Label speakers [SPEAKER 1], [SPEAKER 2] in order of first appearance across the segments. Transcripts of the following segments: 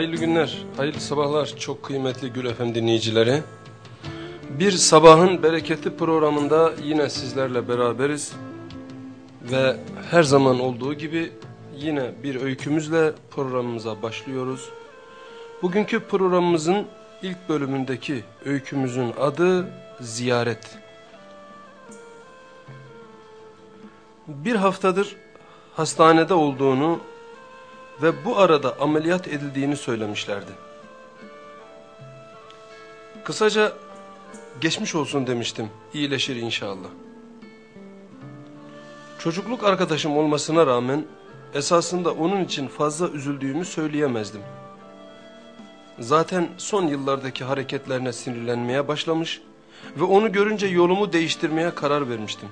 [SPEAKER 1] Hayırlı günler, hayırlı sabahlar çok kıymetli Gül Efem dinleyicileri. Bir sabahın bereketi programında yine sizlerle beraberiz. Ve her zaman olduğu gibi yine bir öykümüzle programımıza başlıyoruz. Bugünkü programımızın ilk bölümündeki öykümüzün adı Ziyaret. Bir haftadır hastanede olduğunu ve bu arada ameliyat edildiğini söylemişlerdi. Kısaca geçmiş olsun demiştim, iyileşir inşallah. Çocukluk arkadaşım olmasına rağmen esasında onun için fazla üzüldüğümü söyleyemezdim. Zaten son yıllardaki hareketlerine sinirlenmeye başlamış ve onu görünce yolumu değiştirmeye karar vermiştim.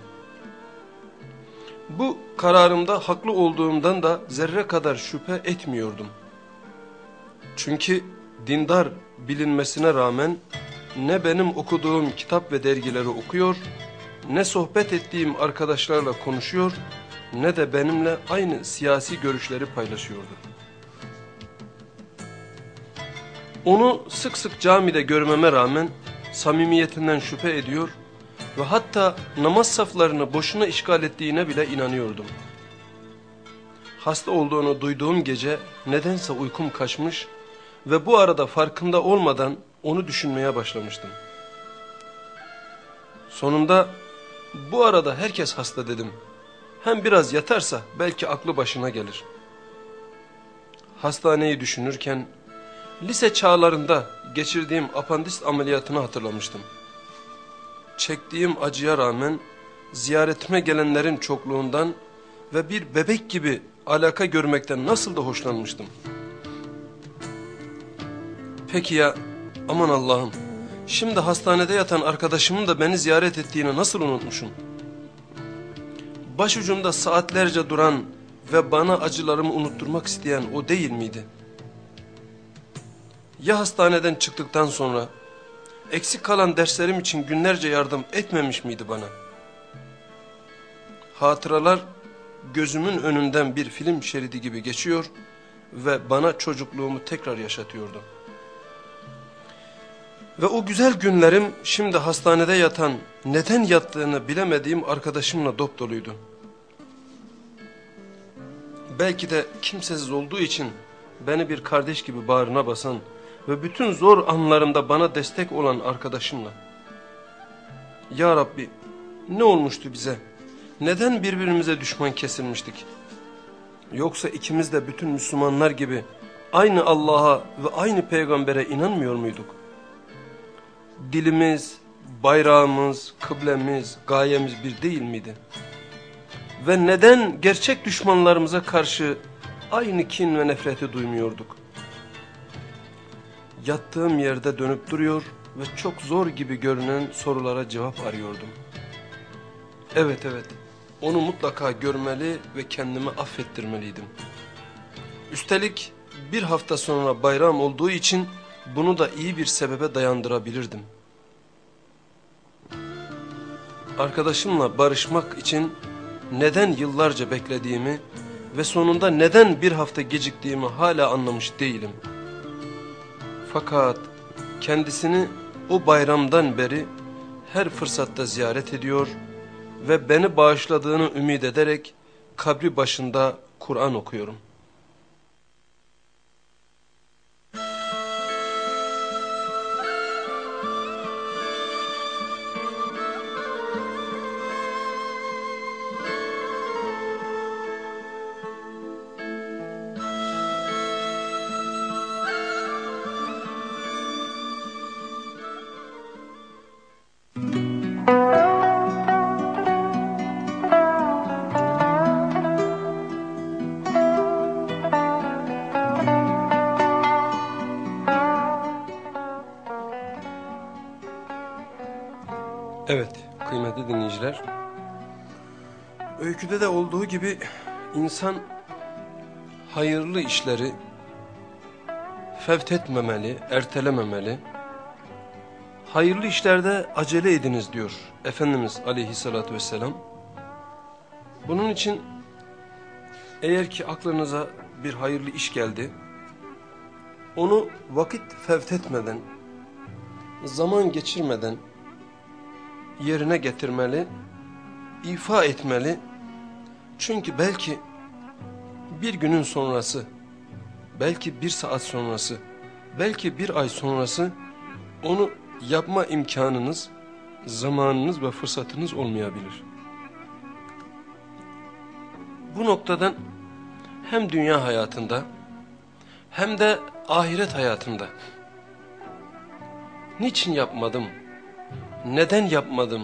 [SPEAKER 1] Bu kararımda haklı olduğumdan da zerre kadar şüphe etmiyordum. Çünkü dindar bilinmesine rağmen ne benim okuduğum kitap ve dergileri okuyor, ne sohbet ettiğim arkadaşlarla konuşuyor, ne de benimle aynı siyasi görüşleri paylaşıyordu. Onu sık sık camide görmeme rağmen samimiyetinden şüphe ediyor ve hatta namaz saflarını boşuna işgal ettiğine bile inanıyordum. Hasta olduğunu duyduğum gece nedense uykum kaçmış ve bu arada farkında olmadan onu düşünmeye başlamıştım. Sonunda bu arada herkes hasta dedim. Hem biraz yatarsa belki aklı başına gelir. Hastaneyi düşünürken lise çağlarında geçirdiğim apandist ameliyatını hatırlamıştım çektiğim acıya rağmen ziyaretime gelenlerin çokluğundan ve bir bebek gibi alaka görmekten nasıl da hoşlanmıştım. Peki ya aman Allah'ım şimdi hastanede yatan arkadaşımın da beni ziyaret ettiğini nasıl unutmuşum? Başucumda saatlerce duran ve bana acılarımı unutturmak isteyen o değil miydi? Ya hastaneden çıktıktan sonra eksik kalan derslerim için günlerce yardım etmemiş miydi bana? Hatıralar gözümün önünden bir film şeridi gibi geçiyor ve bana çocukluğumu tekrar yaşatıyordu. Ve o güzel günlerim şimdi hastanede yatan, neden yattığını bilemediğim arkadaşımla dop doluydu. Belki de kimsesiz olduğu için beni bir kardeş gibi bağrına basan, ve bütün zor anlarımda bana destek olan arkadaşımla. Ya Rabbi ne olmuştu bize? Neden birbirimize düşman kesilmiştik? Yoksa ikimiz de bütün Müslümanlar gibi aynı Allah'a ve aynı peygambere inanmıyor muyduk? Dilimiz, bayrağımız, kıblemiz, gayemiz bir değil miydi? Ve neden gerçek düşmanlarımıza karşı aynı kin ve nefreti duymuyorduk? Yattığım yerde dönüp duruyor ve çok zor gibi görünen sorulara cevap arıyordum. Evet evet, onu mutlaka görmeli ve kendimi affettirmeliydim. Üstelik bir hafta sonra bayram olduğu için bunu da iyi bir sebebe dayandırabilirdim. Arkadaşımla barışmak için neden yıllarca beklediğimi ve sonunda neden bir hafta geciktiğimi hala anlamış değilim.'' Fakat kendisini o bayramdan beri her fırsatta ziyaret ediyor ve beni bağışladığını ümit ederek kabri başında Kur'an okuyorum. İnsan hayırlı işleri fevtetmemeli, ertelememeli. Hayırlı işlerde acele ediniz diyor Efendimiz aleyhissalatü vesselam. Bunun için eğer ki aklınıza bir hayırlı iş geldi, onu vakit fevtetmeden, zaman geçirmeden yerine getirmeli, ifa etmeli. Çünkü belki bir günün sonrası, belki bir saat sonrası, belki bir ay sonrası onu yapma imkanınız, zamanınız ve fırsatınız olmayabilir. Bu noktadan hem dünya hayatında hem de ahiret hayatında niçin yapmadım, neden yapmadım,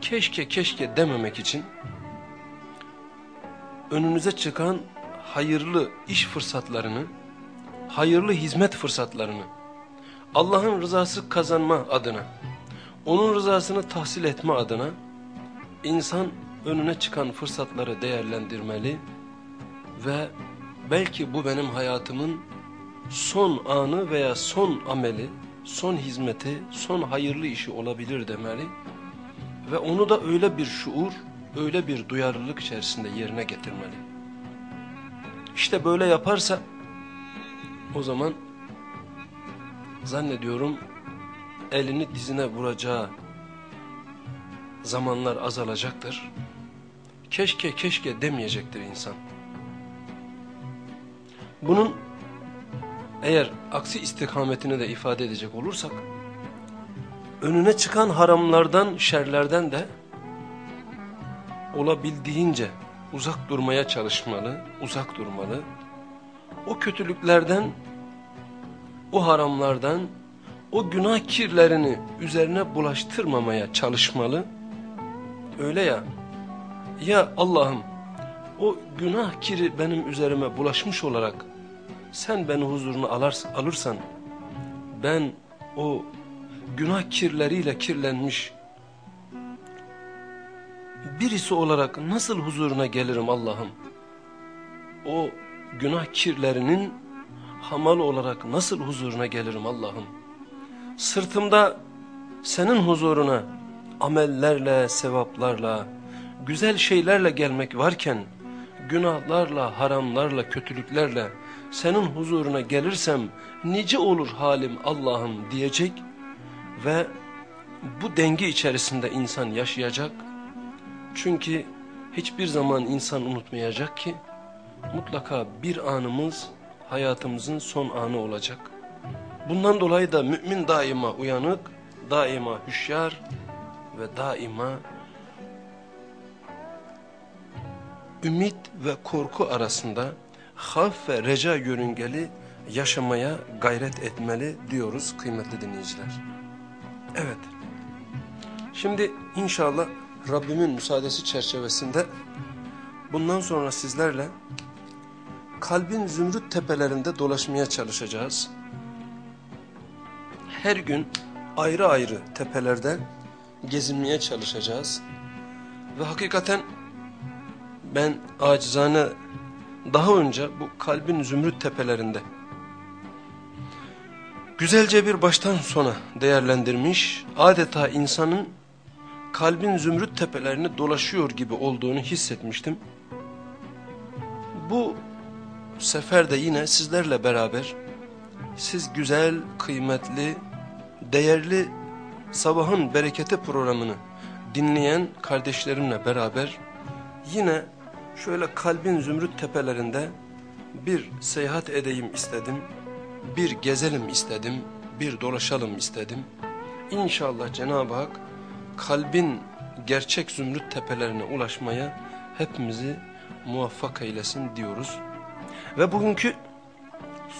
[SPEAKER 1] keşke keşke dememek için önünüze çıkan hayırlı iş fırsatlarını, hayırlı hizmet fırsatlarını, Allah'ın rızası kazanma adına, onun rızasını tahsil etme adına insan önüne çıkan fırsatları değerlendirmeli ve belki bu benim hayatımın son anı veya son ameli, son hizmeti, son hayırlı işi olabilir demeli ve onu da öyle bir şuur, öyle bir duyarlılık içerisinde yerine getirmeli. İşte böyle yaparsa o zaman zannediyorum elini dizine vuracağı zamanlar azalacaktır. Keşke keşke demeyecektir insan. Bunun eğer aksi istikametini de ifade edecek olursak, önüne çıkan haramlardan, şerlerden de olabildiğince uzak durmaya çalışmalı, uzak durmalı. O kötülüklerden, o haramlardan, o günah kirlerini üzerine bulaştırmamaya çalışmalı. Öyle ya, ya Allah'ım o günah kiri benim üzerime bulaşmış olarak sen beni huzuruna alarsan, alırsan ben o günah kirleriyle kirlenmiş birisi olarak nasıl huzuruna gelirim Allah'ım? O günah kirlerinin hamal olarak nasıl huzuruna gelirim Allah'ım? Sırtımda senin huzuruna amellerle, sevaplarla, güzel şeylerle gelmek varken günahlarla, haramlarla, kötülüklerle senin huzuruna gelirsem nice olur halim Allah'ım diyecek ve bu denge içerisinde insan yaşayacak. Çünkü hiçbir zaman insan unutmayacak ki mutlaka bir anımız hayatımızın son anı olacak. Bundan dolayı da mümin daima uyanık, daima hüşyar ve daima ümit ve korku arasında haf ve reca yörüngeli yaşamaya gayret etmeli diyoruz kıymetli dinleyiciler. Evet. Şimdi inşallah Rabbimin müsaadesi çerçevesinde bundan sonra sizlerle kalbin zümrüt tepelerinde dolaşmaya çalışacağız. Her gün ayrı ayrı tepelerde gezinmeye çalışacağız. Ve hakikaten ben acizane daha önce bu kalbin zümrüt tepelerinde güzelce bir baştan sona değerlendirmiş, adeta insanın kalbin zümrüt tepelerini dolaşıyor gibi olduğunu hissetmiştim. Bu sefer de yine sizlerle beraber siz güzel, kıymetli, değerli sabahın bereketi programını dinleyen kardeşlerimle beraber yine şöyle kalbin zümrüt tepelerinde bir seyahat edeyim istedim, bir gezelim istedim, bir dolaşalım istedim. İnşallah Cenab-ı Hak kalbin gerçek zümrüt tepelerine ulaşmaya hepimizi muvaffak eylesin diyoruz. Ve bugünkü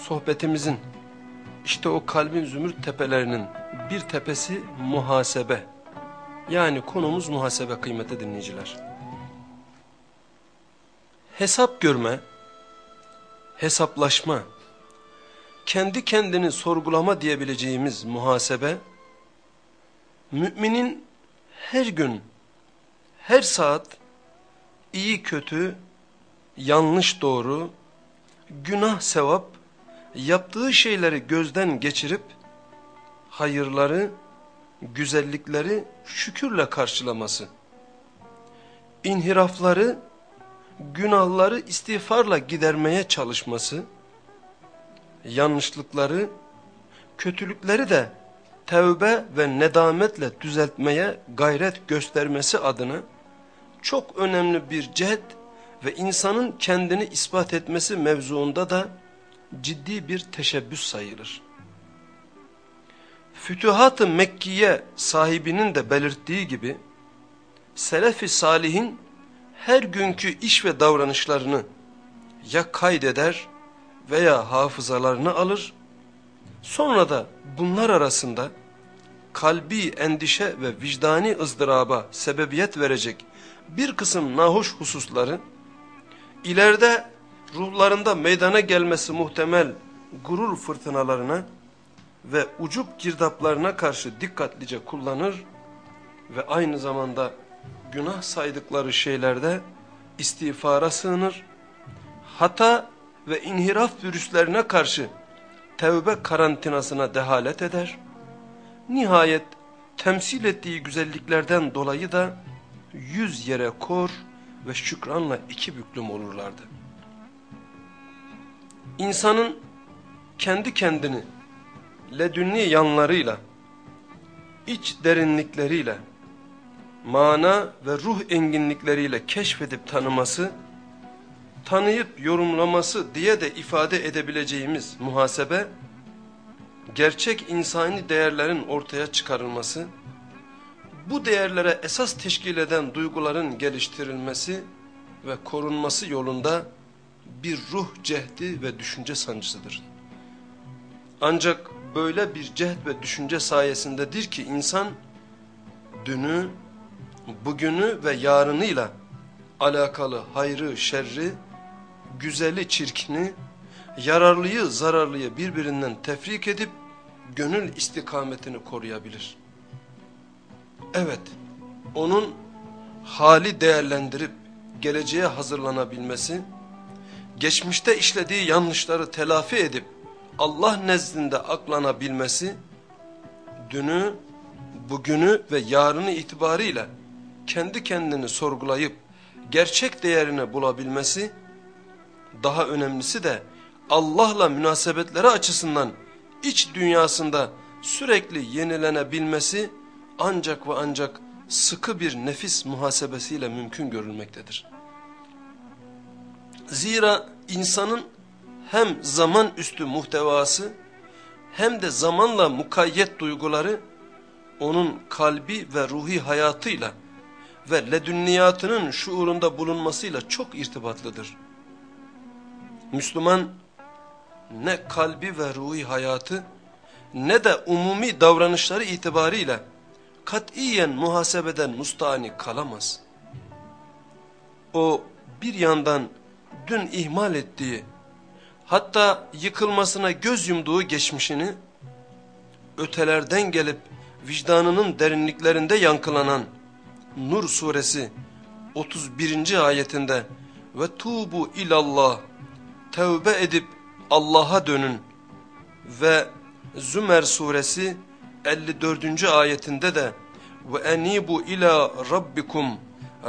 [SPEAKER 1] sohbetimizin işte o kalbin zümrüt tepelerinin bir tepesi muhasebe. Yani konumuz muhasebe kıymeti dinleyiciler hesap görme, hesaplaşma, kendi kendini sorgulama diyebileceğimiz muhasebe, müminin her gün, her saat iyi kötü, yanlış doğru, günah sevap, yaptığı şeyleri gözden geçirip, hayırları, güzellikleri şükürle karşılaması, inhirafları, günahları istiğfarla gidermeye çalışması, yanlışlıkları, kötülükleri de tevbe ve nedametle düzeltmeye gayret göstermesi adına çok önemli bir cehd ve insanın kendini ispat etmesi mevzuunda da ciddi bir teşebbüs sayılır. Fütühat-ı Mekkiye sahibinin de belirttiği gibi, Selefi Salih'in her günkü iş ve davranışlarını ya kaydeder veya hafızalarını alır, sonra da bunlar arasında kalbi endişe ve vicdani ızdıraba sebebiyet verecek bir kısım nahoş hususları, ileride ruhlarında meydana gelmesi muhtemel gurur fırtınalarına ve ucup girdaplarına karşı dikkatlice kullanır ve aynı zamanda günah saydıkları şeylerde istiğfara sığınır, hata ve inhiraf virüslerine karşı tevbe karantinasına dehalet eder, nihayet temsil ettiği güzelliklerden dolayı da yüz yere kor ve şükranla iki büklüm olurlardı. İnsanın kendi kendini ledünni yanlarıyla, iç derinlikleriyle, mana ve ruh enginlikleriyle keşfedip tanıması, tanıyıp yorumlaması diye de ifade edebileceğimiz muhasebe, gerçek insani değerlerin ortaya çıkarılması, bu değerlere esas teşkil eden duyguların geliştirilmesi ve korunması yolunda bir ruh cehdi ve düşünce sancısıdır. Ancak böyle bir cehd ve düşünce sayesindedir ki insan dünü, bugünü ve yarınıyla alakalı hayrı, şerri, güzeli, çirkini, yararlıyı, zararlıyı birbirinden tefrik edip gönül istikametini koruyabilir. Evet, onun hali değerlendirip geleceğe hazırlanabilmesi, geçmişte işlediği yanlışları telafi edip Allah nezdinde aklanabilmesi, dünü, bugünü ve yarını itibarıyla kendi kendini sorgulayıp gerçek değerini bulabilmesi, daha önemlisi de Allah'la münasebetleri açısından iç dünyasında sürekli yenilenebilmesi ancak ve ancak sıkı bir nefis muhasebesiyle mümkün görülmektedir. Zira insanın hem zaman üstü muhtevası hem de zamanla mukayyet duyguları onun kalbi ve ruhi hayatıyla ve ledünniyatının şuurunda bulunmasıyla çok irtibatlıdır. Müslüman ne kalbi ve ruhi hayatı ne de umumi davranışları itibariyle katiyen muhasebeden mustani kalamaz. O bir yandan dün ihmal ettiği hatta yıkılmasına göz yumduğu geçmişini ötelerden gelip vicdanının derinliklerinde yankılanan Nur suresi 31. ayetinde ve tubu ilallah tevbe edip Allah'a dönün ve Zümer suresi 54. ayetinde de ve enibu ila rabbikum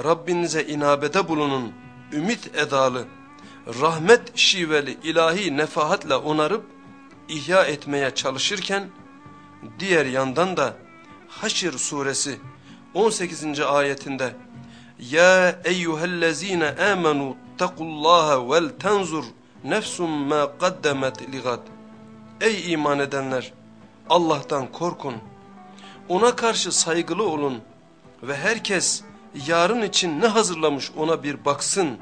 [SPEAKER 1] Rabbinize inabede bulunun ümit edalı rahmet şiveli ilahi nefahatle onarıp ihya etmeye çalışırken diğer yandan da Haşr suresi 18. ayetinde Ya eyyühellezine amenu takullaha vel tenzur nefsum ma kaddemet ligad. Ey iman edenler Allah'tan korkun. Ona karşı saygılı olun ve herkes yarın için ne hazırlamış ona bir baksın.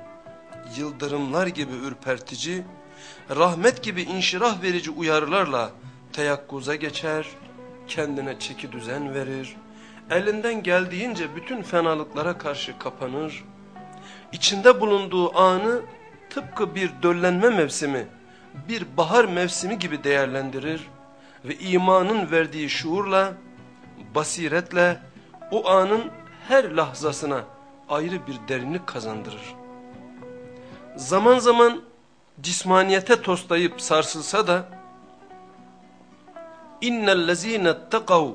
[SPEAKER 1] Yıldırımlar gibi ürpertici, rahmet gibi inşirah verici uyarılarla teyakkuza geçer, kendine çeki düzen verir, elinden geldiğince bütün fenalıklara karşı kapanır, içinde bulunduğu anı tıpkı bir döllenme mevsimi, bir bahar mevsimi gibi değerlendirir ve imanın verdiği şuurla, basiretle o anın her lahzasına ayrı bir derinlik kazandırır. Zaman zaman cismaniyete toslayıp sarsılsa da innellezine ittakav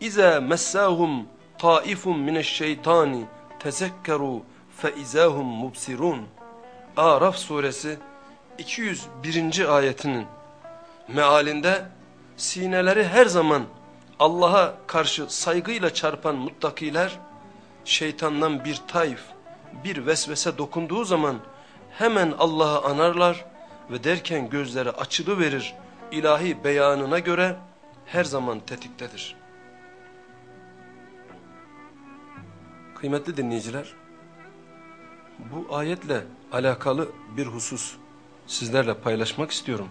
[SPEAKER 1] iza messahum taifun mineşşeytani tezekkeru fe izahum mubsirun Araf suresi 201. ayetinin mealinde sineleri her zaman Allah'a karşı saygıyla çarpan muttakiler şeytandan bir tayf, bir vesvese dokunduğu zaman hemen Allah'ı anarlar ve derken gözleri açılı verir ilahi beyanına göre her zaman tetiktedir. Kıymetli dinleyiciler, bu ayetle alakalı bir husus sizlerle paylaşmak istiyorum.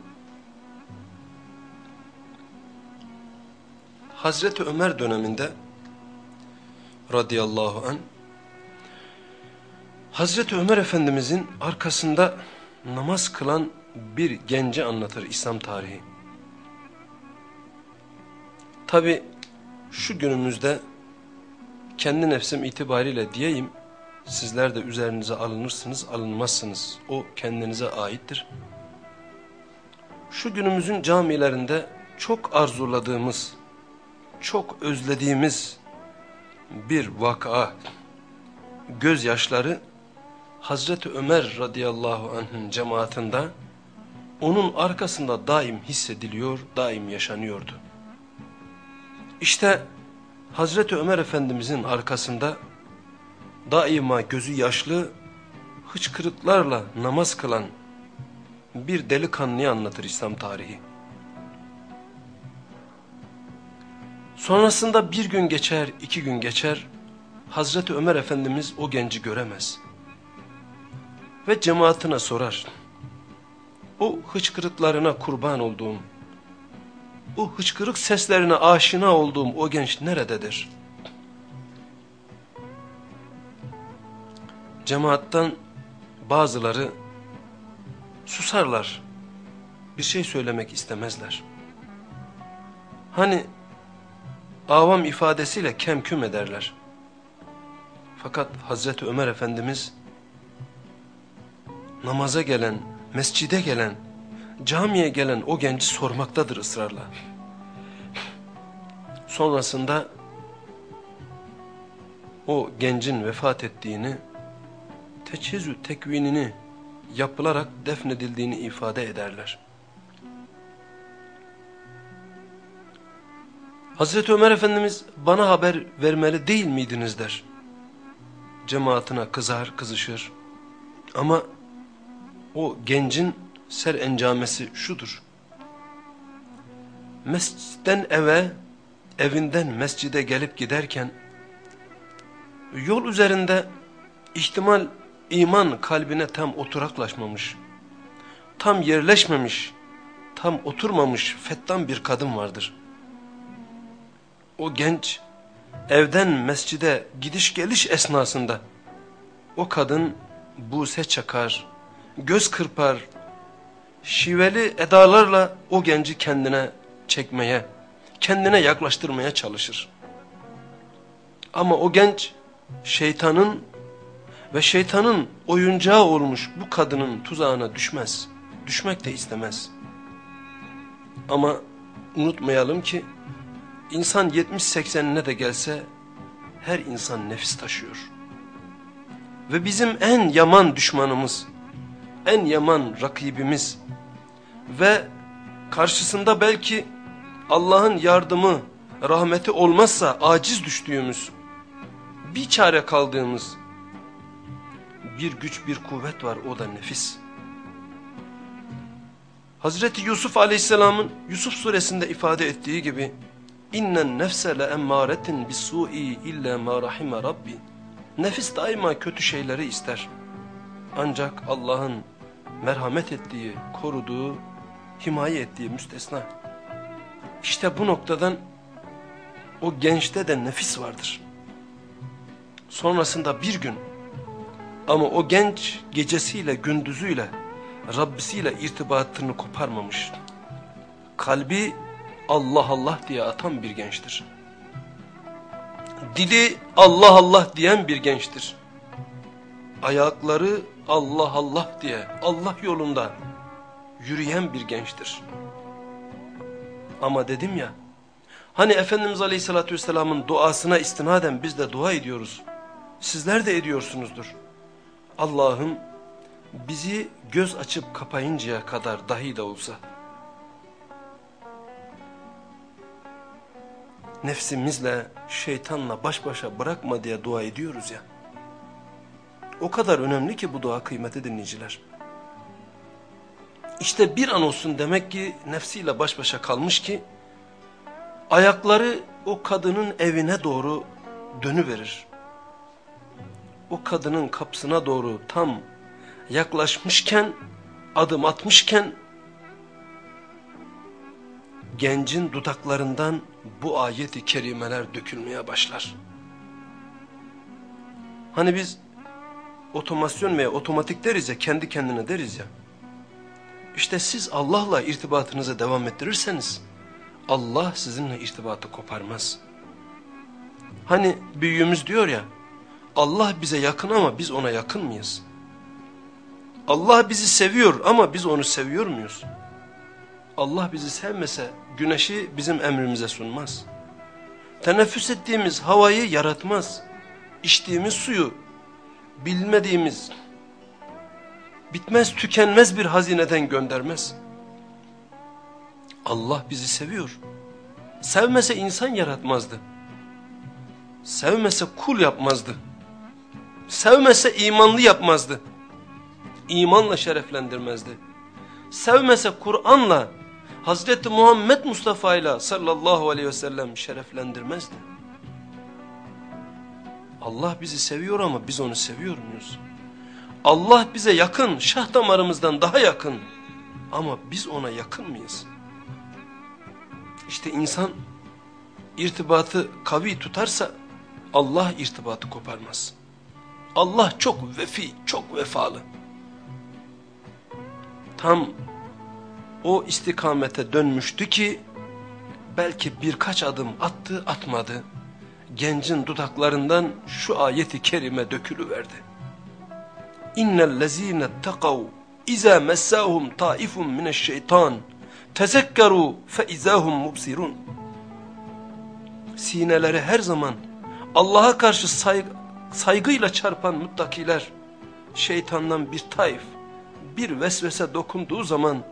[SPEAKER 1] Hazreti Ömer döneminde radıyallahu an Hazreti Ömer Efendimizin arkasında namaz kılan bir genci anlatır İslam tarihi. Tabi şu günümüzde kendi nefsim itibariyle diyeyim sizler de üzerinize alınırsınız alınmazsınız o kendinize aittir. Şu günümüzün camilerinde çok arzuladığımız çok özlediğimiz bir vaka gözyaşları Hazreti Ömer radıyallahu anh'ın cemaatinde onun arkasında daim hissediliyor, daim yaşanıyordu. İşte Hazreti Ömer Efendimizin arkasında daima gözü yaşlı, hıçkırıklarla namaz kılan bir delikanlıyı anlatır İslam tarihi. Sonrasında bir gün geçer, iki gün geçer, Hazreti Ömer Efendimiz o genci göremez. Ve cemaatine sorar. O hıçkırıklarına kurban olduğum, o hıçkırık seslerine aşina olduğum o genç nerededir? Cemaattan bazıları susarlar, bir şey söylemek istemezler. Hani avam ifadesiyle kemküm ederler. Fakat Hazreti Ömer Efendimiz namaza gelen, mescide gelen, camiye gelen o genci sormaktadır ısrarla. Sonrasında o gencin vefat ettiğini, teçhizü tekvinini yapılarak defnedildiğini ifade ederler. Hazreti Ömer Efendimiz bana haber vermeli değil miydiniz der. Cemaatine kızar kızışır. Ama o gencin ser encamesi şudur. Mescitten eve, evinden mescide gelip giderken yol üzerinde ihtimal iman kalbine tam oturaklaşmamış, tam yerleşmemiş, tam oturmamış fettan bir kadın vardır o genç evden mescide gidiş geliş esnasında o kadın buse çakar, göz kırpar, şiveli edalarla o genci kendine çekmeye, kendine yaklaştırmaya çalışır. Ama o genç şeytanın ve şeytanın oyuncağı olmuş bu kadının tuzağına düşmez. Düşmek de istemez. Ama unutmayalım ki İnsan 70-80'ine de gelse her insan nefis taşıyor. Ve bizim en yaman düşmanımız, en yaman rakibimiz ve karşısında belki Allah'ın yardımı, rahmeti olmazsa aciz düştüğümüz, bir çare kaldığımız bir güç, bir kuvvet var o da nefis. Hazreti Yusuf Aleyhisselam'ın Yusuf suresinde ifade ettiği gibi İnnen nefse le emmâretin bis-su'i illa ma rahime rabbi. Nefis daima kötü şeyleri ister. Ancak Allah'ın merhamet ettiği, koruduğu, himaye ettiği müstesna. İşte bu noktadan o gençte de nefis vardır. Sonrasında bir gün ama o genç gecesiyle gündüzüyle Rabbisiyle irtibatını koparmamış. Kalbi Allah Allah diye atan bir gençtir. Dili Allah Allah diyen bir gençtir. Ayakları Allah Allah diye Allah yolunda yürüyen bir gençtir. Ama dedim ya, hani Efendimiz Aleyhisselatü Vesselam'ın duasına istinaden biz de dua ediyoruz. Sizler de ediyorsunuzdur. Allah'ım bizi göz açıp kapayıncaya kadar dahi de olsa nefsimizle şeytanla baş başa bırakma diye dua ediyoruz ya. O kadar önemli ki bu dua kıymeti dinleyiciler. İşte bir an olsun demek ki nefsiyle baş başa kalmış ki ayakları o kadının evine doğru dönüverir. O kadının kapısına doğru tam yaklaşmışken, adım atmışken gencin dudaklarından bu ayeti kerimeler dökülmeye başlar. Hani biz otomasyon veya otomatik deriz ya, kendi kendine deriz ya. İşte siz Allah'la irtibatınızı devam ettirirseniz, Allah sizinle irtibatı koparmaz. Hani büyüğümüz diyor ya, Allah bize yakın ama biz ona yakın mıyız? Allah bizi seviyor ama biz onu seviyor muyuz? Allah bizi sevmese güneşi bizim emrimize sunmaz. Teneffüs ettiğimiz havayı yaratmaz. İçtiğimiz suyu bilmediğimiz, bitmez tükenmez bir hazineden göndermez. Allah bizi seviyor. Sevmese insan yaratmazdı. Sevmese kul yapmazdı. Sevmese imanlı yapmazdı. İmanla şereflendirmezdi. Sevmese Kur'an'la Hazreti Muhammed Mustafa ile sallallahu aleyhi ve sellem şereflendirmezdi. Allah bizi seviyor ama biz onu seviyor muyuz? Allah bize yakın, şah damarımızdan daha yakın. Ama biz ona yakın mıyız? İşte insan irtibatı kavi tutarsa Allah irtibatı koparmaz. Allah çok vefi, çok vefalı. Tam o istikamete dönmüştü ki belki birkaç adım attı atmadı. Gencin dudaklarından şu ayeti kerime dökülüverdi. İnnellezîne tekav izâ messâhum taifun mineşşeytan tezekkeru fe izâhum mubsirun. Sineleri her zaman Allah'a karşı saygı, saygıyla çarpan muttakiler şeytandan bir taif, bir vesvese dokunduğu zaman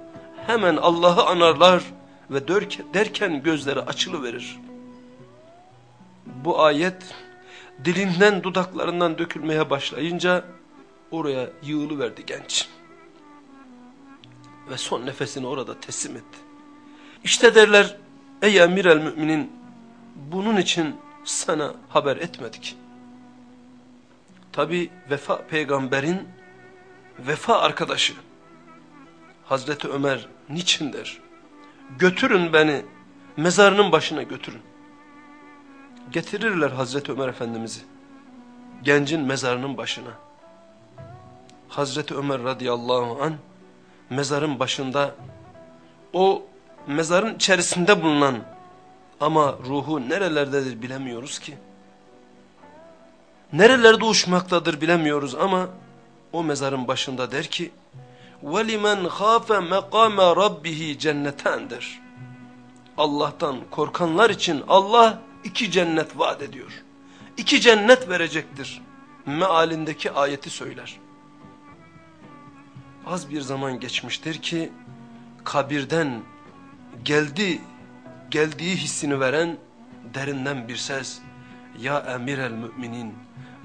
[SPEAKER 1] hemen Allah'ı anarlar ve derken gözleri açılıverir. Bu ayet dilinden dudaklarından dökülmeye başlayınca oraya yığılıverdi genç. Ve son nefesini orada teslim etti. İşte derler ey emir el müminin bunun için sana haber etmedik. Tabi vefa peygamberin vefa arkadaşı Hazreti Ömer niçin der? Götürün beni mezarının başına götürün. Getirirler Hazreti Ömer Efendimiz'i. Gencin mezarının başına. Hazreti Ömer radıyallahu an mezarın başında o mezarın içerisinde bulunan ama ruhu nerelerdedir bilemiyoruz ki Nerelerde uçmaktadır bilemiyoruz ama o mezarın başında der ki وَلِمَنْ خَافَ مَقَامَ رَبِّهِ cennetendir. Allah'tan korkanlar için Allah iki cennet vaat ediyor. İki cennet verecektir. Mealindeki ayeti söyler. Az bir zaman geçmiştir ki kabirden geldi, geldiği hissini veren derinden bir ses. Ya emir el müminin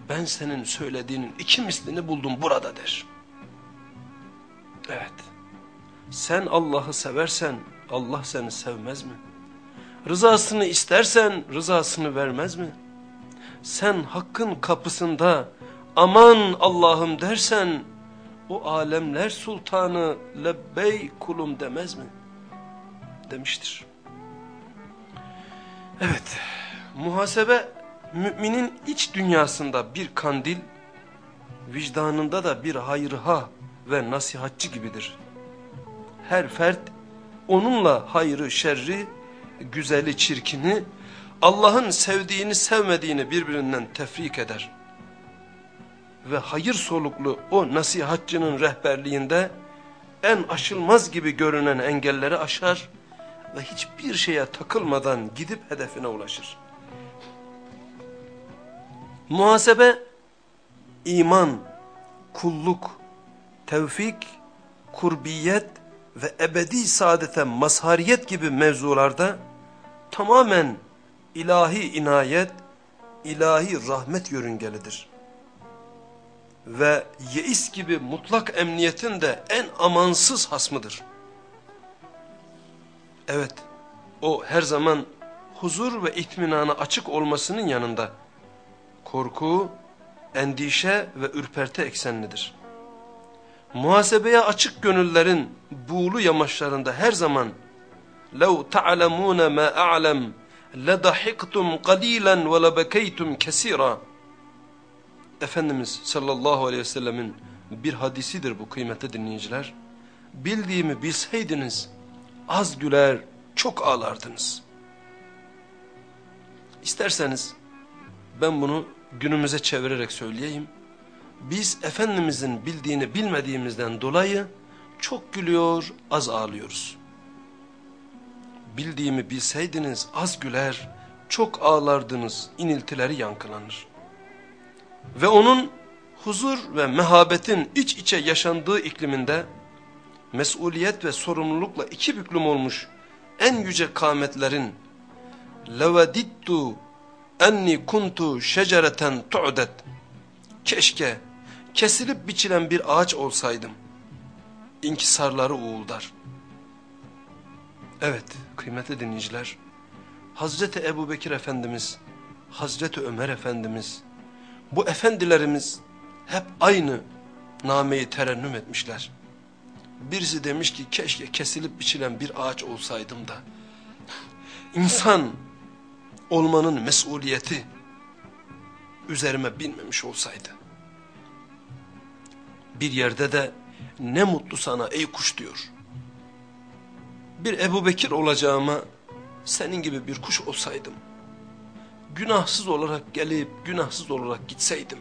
[SPEAKER 1] ben senin söylediğinin iki mislini buldum burada der. Evet. Sen Allah'ı seversen Allah seni sevmez mi? Rızasını istersen rızasını vermez mi? Sen hakkın kapısında aman Allah'ım dersen o alemler sultanı lebbey kulum demez mi? Demiştir. Evet, muhasebe müminin iç dünyasında bir kandil, vicdanında da bir hayırha ve nasihatçı gibidir. Her fert onunla hayrı şerri, güzeli çirkini, Allah'ın sevdiğini sevmediğini birbirinden tefrik eder. Ve hayır soluklu o nasihatçının rehberliğinde en aşılmaz gibi görünen engelleri aşar ve hiçbir şeye takılmadan gidip hedefine ulaşır. Muhasebe, iman, kulluk, tevfik, kurbiyet ve ebedi saadete mazhariyet gibi mevzularda tamamen ilahi inayet, ilahi rahmet yörüngelidir. Ve yeis gibi mutlak emniyetin de en amansız hasmıdır. Evet, o her zaman huzur ve itminana açık olmasının yanında korku, endişe ve ürperti eksenlidir. Muhasebeye açık gönüllerin buğulu yamaçlarında her zaman لَوْ تَعْلَمُونَ مَا أَعْلَمُ لَدَحِقْتُمْ قَلِيلًا وَلَبَكَيْتُمْ كَسِيرًا Efendimiz sallallahu aleyhi ve sellemin bir hadisidir bu kıymetli dinleyiciler. Bildiğimi bilseydiniz az güler çok ağlardınız. İsterseniz ben bunu günümüze çevirerek söyleyeyim. Biz Efendimizin bildiğini bilmediğimizden dolayı çok gülüyor, az ağlıyoruz. Bildiğimi bilseydiniz az güler, çok ağlardınız, iniltileri yankılanır. Ve onun huzur ve mehabetin iç içe yaşandığı ikliminde mesuliyet ve sorumlulukla iki büklüm olmuş en yüce kâmetlerin levedittu enni kuntu şecereten tu'det. Keşke kesilip biçilen bir ağaç olsaydım. İnkisarları uğuldar. Evet kıymetli dinleyiciler. Hazreti Ebu Bekir Efendimiz, Hazreti Ömer Efendimiz, bu efendilerimiz hep aynı nameyi terennüm etmişler. Birisi demiş ki keşke kesilip biçilen bir ağaç olsaydım da. İnsan olmanın mesuliyeti üzerime binmemiş olsaydı. Bir yerde de ne mutlu sana ey kuş diyor. Bir Ebu Bekir olacağıma senin gibi bir kuş olsaydım. Günahsız olarak gelip günahsız olarak gitseydim.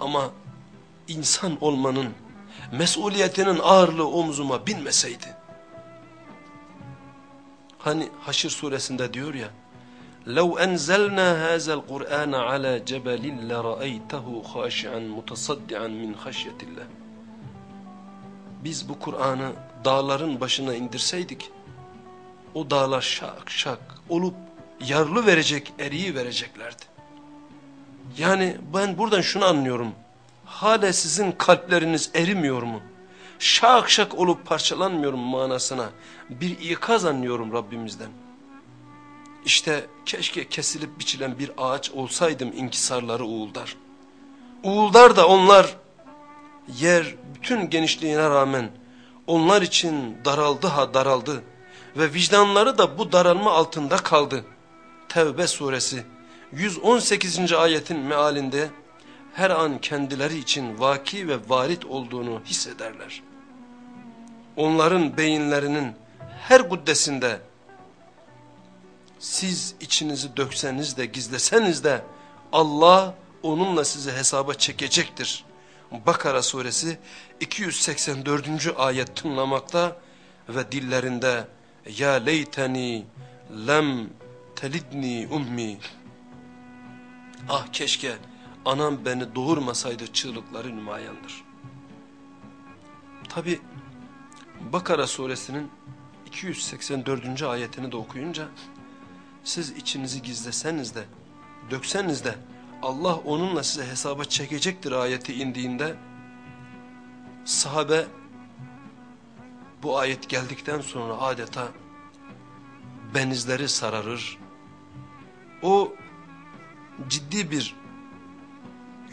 [SPEAKER 1] Ama insan olmanın mesuliyetinin ağırlığı omzuma binmeseydi. Hani Haşr suresinde diyor ya لو أنزلنا هذا القرآن على جبل لرأيته خاشعا متصدعا من خشية الله Biz bu Kur'an'ı dağların başına indirseydik, o dağlar şak şak olup yarlı verecek, eriyi vereceklerdi. Yani ben buradan şunu anlıyorum. Hala sizin kalpleriniz erimiyor mu? Şak şak olup parçalanmıyor mu manasına? Bir ikaz anlıyorum Rabbimizden. İşte keşke kesilip biçilen bir ağaç olsaydım inkisarları uğuldar. Uğuldar da onlar yer bütün genişliğine rağmen onlar için daraldı ha daraldı ve vicdanları da bu daralma altında kaldı. Tevbe suresi 118. ayetin mealinde her an kendileri için vaki ve varit olduğunu hissederler. Onların beyinlerinin her guddesinde siz içinizi dökseniz de gizleseniz de Allah onunla sizi hesaba çekecektir. Bakara suresi 284. ayet tınlamakta ve dillerinde ya leyteni lem telidni ummi ah keşke anam beni doğurmasaydı çığlıkları nümayandır. Tabi Bakara suresinin 284. ayetini de okuyunca siz içinizi gizleseniz de, dökseniz de Allah onunla size hesaba çekecektir ayeti indiğinde sahabe bu ayet geldikten sonra adeta benizleri sararır. O ciddi bir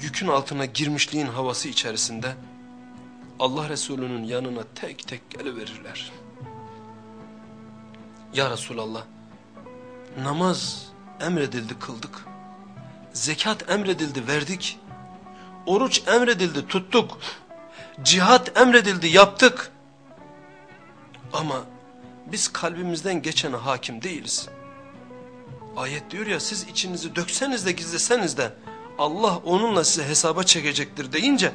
[SPEAKER 1] yükün altına girmişliğin havası içerisinde Allah Resulü'nün yanına tek tek geliverirler. Ya Resulallah namaz emredildi kıldık. Zekat emredildi verdik. Oruç emredildi tuttuk. Cihat emredildi yaptık. Ama biz kalbimizden geçene hakim değiliz. Ayet diyor ya siz içinizi dökseniz de gizleseniz de Allah onunla size hesaba çekecektir deyince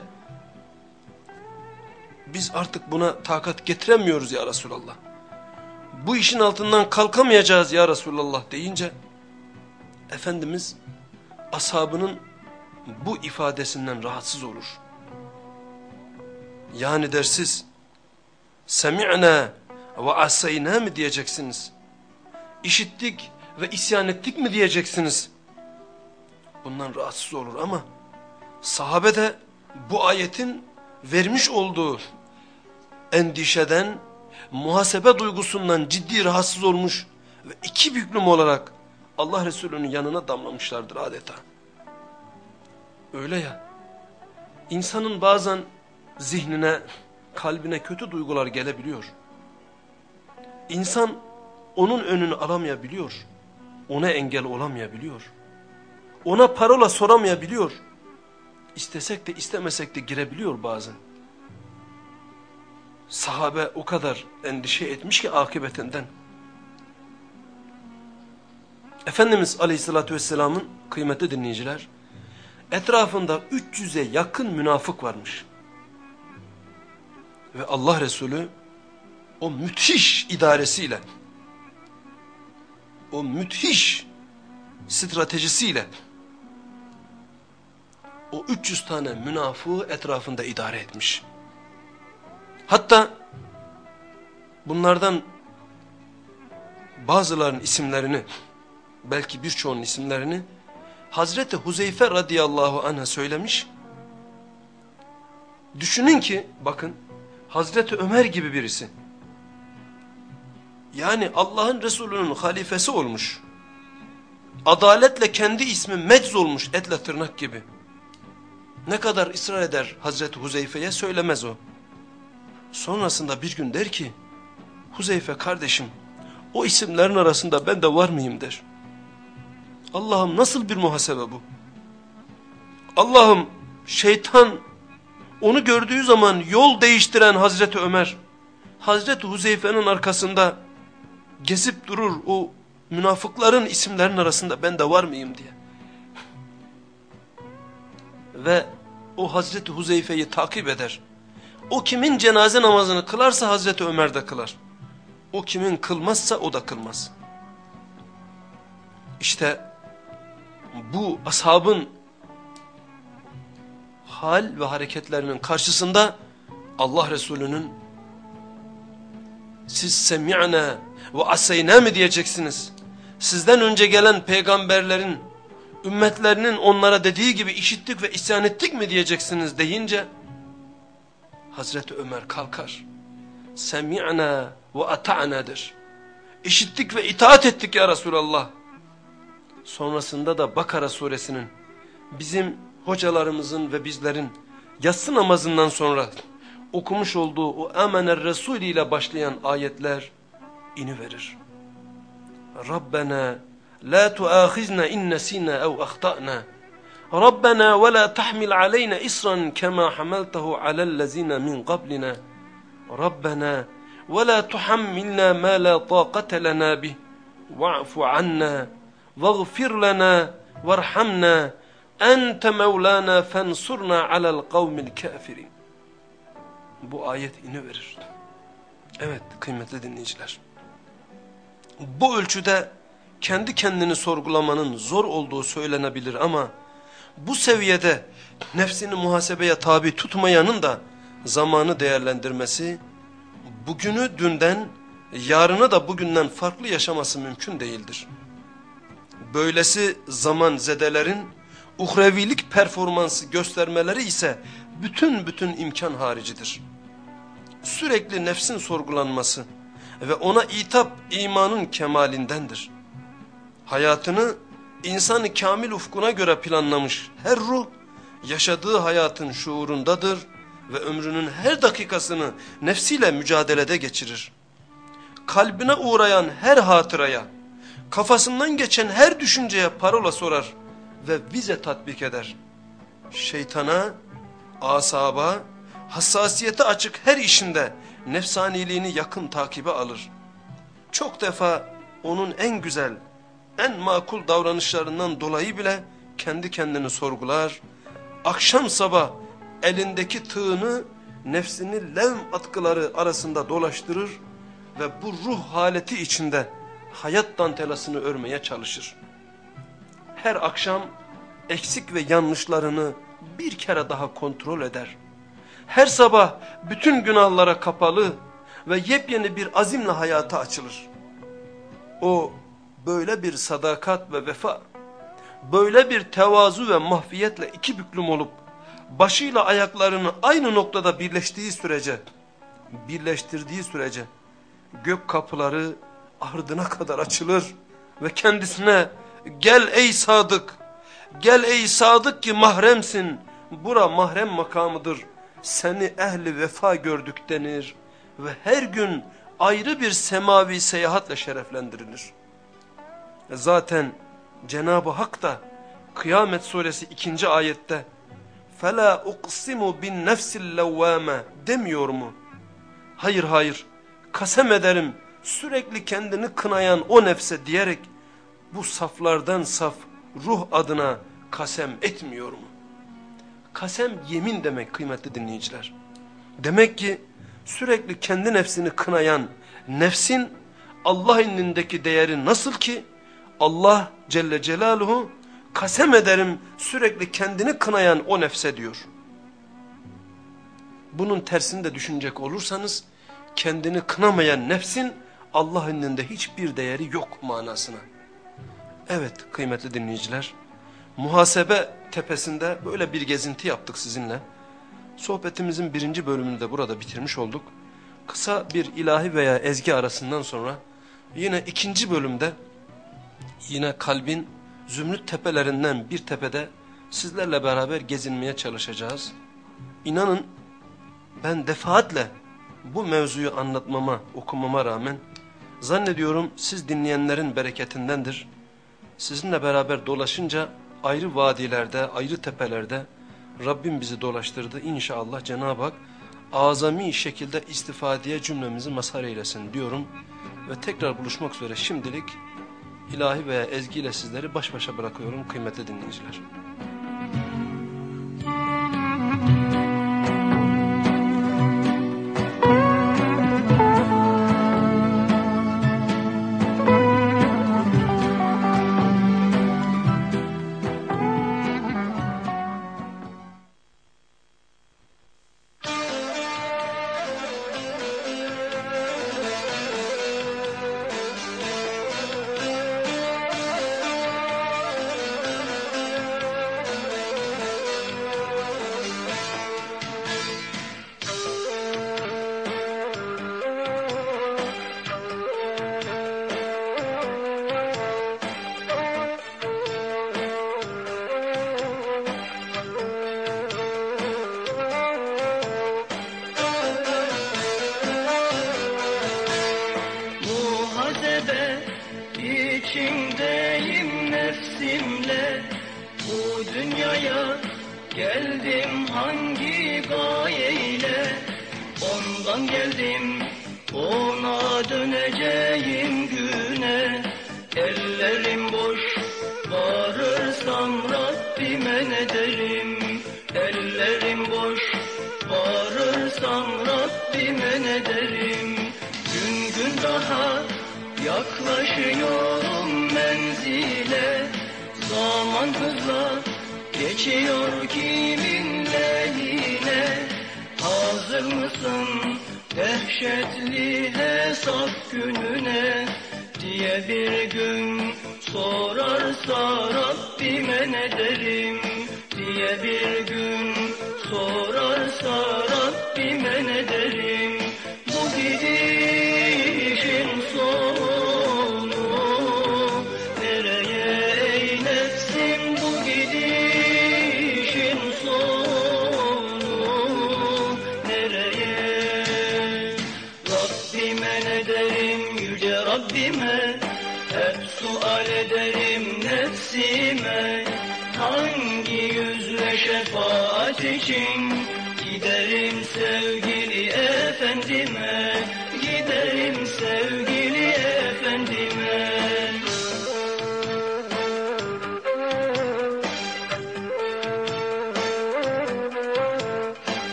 [SPEAKER 1] biz artık buna takat getiremiyoruz ya Resulallah bu işin altından kalkamayacağız ya Resulallah deyince Efendimiz ashabının bu ifadesinden rahatsız olur. Yani dersiz semi'na ve asayna mı diyeceksiniz? İşittik ve isyan ettik mi diyeceksiniz. Bundan rahatsız olur ama sahabe de bu ayetin vermiş olduğu endişeden, muhasebe duygusundan ciddi rahatsız olmuş ve iki büklüm olarak Allah Resulü'nün yanına damlamışlardır adeta. Öyle ya, insanın bazen zihnine, kalbine kötü duygular gelebiliyor. İnsan onun önünü alamayabiliyor. Ona engel olamayabiliyor. Ona parola soramayabiliyor. İstesek de istemesek de girebiliyor bazen. Sahabe o kadar endişe etmiş ki akıbetinden. Efendimiz Aleyhisselatü Vesselam'ın kıymetli dinleyiciler, etrafında 300'e yakın münafık varmış. Ve Allah Resulü o müthiş idaresiyle, o müthiş stratejisiyle o 300 tane münafığı etrafında idare etmiş. Hatta bunlardan bazılarının isimlerini, belki birçoğunun isimlerini Hazreti Huzeyfe radıyallahu anh'a söylemiş. Düşünün ki bakın Hazreti Ömer gibi birisi. Yani Allah'ın Resulü'nün halifesi olmuş. Adaletle kendi ismi mecz olmuş etle tırnak gibi. Ne kadar ısrar eder Hazreti Huzeyfe'ye söylemez o. Sonrasında bir gün der ki, Huzeyfe kardeşim, o isimlerin arasında ben de var mıyım der. Allah'ım nasıl bir muhasebe bu? Allah'ım şeytan onu gördüğü zaman yol değiştiren Hazreti Ömer, Hazreti Huzeyfe'nin arkasında gezip durur o münafıkların isimlerinin arasında ben de var mıyım diye. Ve o Hazreti Huzeyfe'yi takip eder. O kimin cenaze namazını kılarsa Hazreti Ömer de kılar. O kimin kılmazsa o da kılmaz. İşte bu ashabın hal ve hareketlerinin karşısında Allah Resulü'nün siz semi'na ve aseyna mı diyeceksiniz? Sizden önce gelen peygamberlerin ümmetlerinin onlara dediği gibi işittik ve isyan ettik mi diyeceksiniz deyince Hazreti Ömer kalkar. Semi'na ve ata'nadır. İşittik ve itaat ettik ya Resulallah. Sonrasında da Bakara suresinin bizim hocalarımızın ve bizlerin yatsı namazından sonra okumuş olduğu o Amener Resul ile başlayan ayetler iniverir. Rabbena la tuahizna in nesina ev ahtana. Rabbena ve la tahmil aleyna isran kema hamaltahu alellezine min qablina. Rabbena ve la tuhammilna ma la taqate lena bih. Va'fu anna vaghfir lena verhamna ente mevlana fensurna alel kavmil kafirin. Bu ayet ini verir. Evet kıymetli dinleyiciler. Bu ölçüde kendi kendini sorgulamanın zor olduğu söylenebilir ama bu seviyede nefsini muhasebeye tabi tutmayanın da zamanı değerlendirmesi, bugünü dünden, yarını da bugünden farklı yaşaması mümkün değildir. Böylesi zaman zedelerin uhrevilik performansı göstermeleri ise bütün bütün imkan haricidir. Sürekli nefsin sorgulanması ve ona itap imanın kemalindendir. Hayatını insanı kamil ufkuna göre planlamış her ruh yaşadığı hayatın şuurundadır ve ömrünün her dakikasını nefsiyle mücadelede geçirir. Kalbine uğrayan her hatıraya, kafasından geçen her düşünceye parola sorar ve vize tatbik eder. Şeytana, asaba, hassasiyete açık her işinde nefsaniliğini yakın takibe alır. Çok defa onun en güzel, en makul davranışlarından dolayı bile kendi kendini sorgular. Akşam sabah elindeki tığını nefsini levm atkıları arasında dolaştırır ve bu ruh haleti içinde hayat dantelasını örmeye çalışır. Her akşam eksik ve yanlışlarını bir kere daha kontrol eder. Her sabah bütün günahlara kapalı ve yepyeni bir azimle hayata açılır. O böyle bir sadakat ve vefa, böyle bir tevazu ve mahfiyetle iki büklüm olup, başıyla ayaklarını aynı noktada birleştiği sürece, birleştirdiği sürece, gök kapıları ardına kadar açılır ve kendisine gel ey sadık, gel ey sadık ki mahremsin, bura mahrem makamıdır, seni ehli vefa gördük denir ve her gün ayrı bir semavi seyahatle şereflendirilir. Zaten Cenab-ı Hak da Kıyamet suresi ikinci ayette فَلَا اُقْسِمُ بِالنَّفْسِ اللَّوَّامَ demiyor mu? Hayır hayır kasem ederim sürekli kendini kınayan o nefse diyerek bu saflardan saf ruh adına kasem etmiyor mu? Kasem yemin demek kıymetli dinleyiciler. Demek ki sürekli kendi nefsini kınayan nefsin Allah indindeki değeri nasıl ki Allah Celle Celaluhu kasem ederim sürekli kendini kınayan o nefse diyor. Bunun tersini de düşünecek olursanız kendini kınamayan nefsin Allah indinde hiçbir değeri yok manasına. Evet kıymetli dinleyiciler muhasebe tepesinde böyle bir gezinti yaptık sizinle. Sohbetimizin birinci bölümünü de burada bitirmiş olduk. Kısa bir ilahi veya ezgi arasından sonra yine ikinci bölümde yine kalbin zümrüt tepelerinden bir tepede sizlerle beraber gezinmeye çalışacağız. İnanın ben defaatle bu mevzuyu anlatmama, okumama rağmen zannediyorum siz dinleyenlerin bereketindendir. Sizinle beraber dolaşınca ayrı vadilerde, ayrı tepelerde Rabbim bizi dolaştırdı. İnşallah Cenab-ı Hak azami şekilde istifadeye cümlemizi mazhar eylesin diyorum. Ve tekrar buluşmak üzere şimdilik ilahi veya ezgiyle sizleri baş başa bırakıyorum kıymetli dinleyiciler.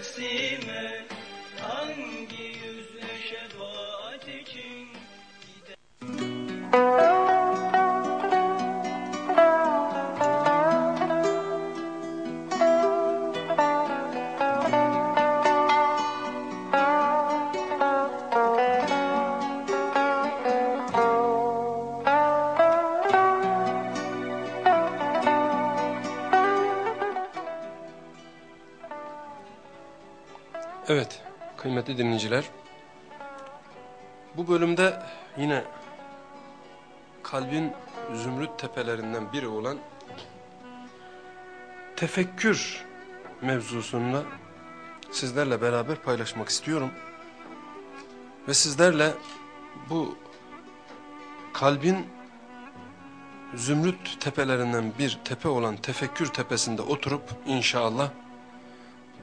[SPEAKER 2] Nefsime Hangi
[SPEAKER 1] bölümde yine kalbin zümrüt tepelerinden biri olan tefekkür mevzusunda sizlerle beraber paylaşmak istiyorum. Ve sizlerle bu kalbin zümrüt tepelerinden bir tepe olan tefekkür tepesinde oturup inşallah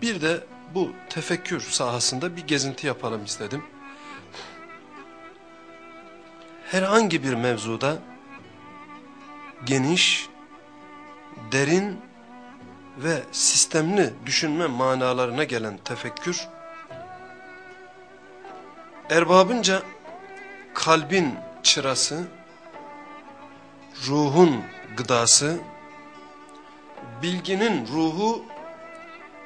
[SPEAKER 1] bir de bu tefekkür sahasında bir gezinti yapalım istedim. Herhangi bir mevzuda geniş, derin ve sistemli düşünme manalarına gelen tefekkür, erbabınca kalbin çırası, ruhun gıdası, bilginin ruhu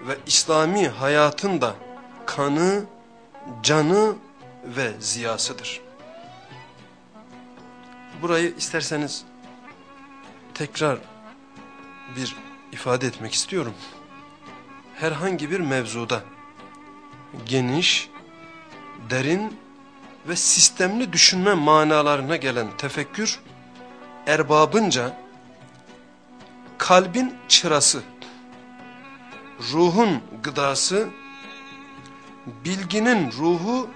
[SPEAKER 1] ve İslami hayatın da kanı, canı ve ziyasıdır. Burayı isterseniz tekrar bir ifade etmek istiyorum. Herhangi bir mevzuda geniş, derin ve sistemli düşünme manalarına gelen tefekkür, erbabınca kalbin çırası, ruhun gıdası, bilginin ruhu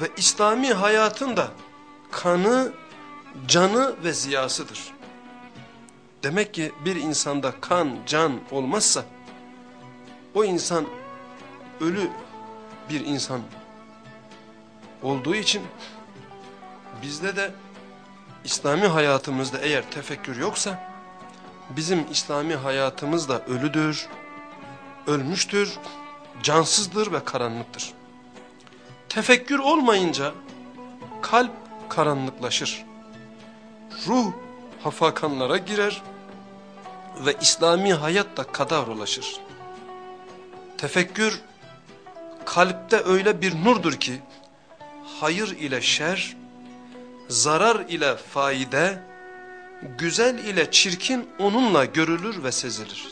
[SPEAKER 1] ve İslami hayatın da kanı, canı ve ziyasıdır. Demek ki bir insanda kan, can olmazsa o insan ölü bir insan olduğu için bizde de İslami hayatımızda eğer tefekkür yoksa bizim İslami hayatımız da ölüdür, ölmüştür, cansızdır ve karanlıktır. Tefekkür olmayınca kalp karanlıklaşır. Ruh hafakanlara girer ve İslami hayat da kadavrolaşır. Tefekkür kalpte öyle bir nurdur ki hayır ile şer, zarar ile faide, güzel ile çirkin onunla görülür ve sezilir.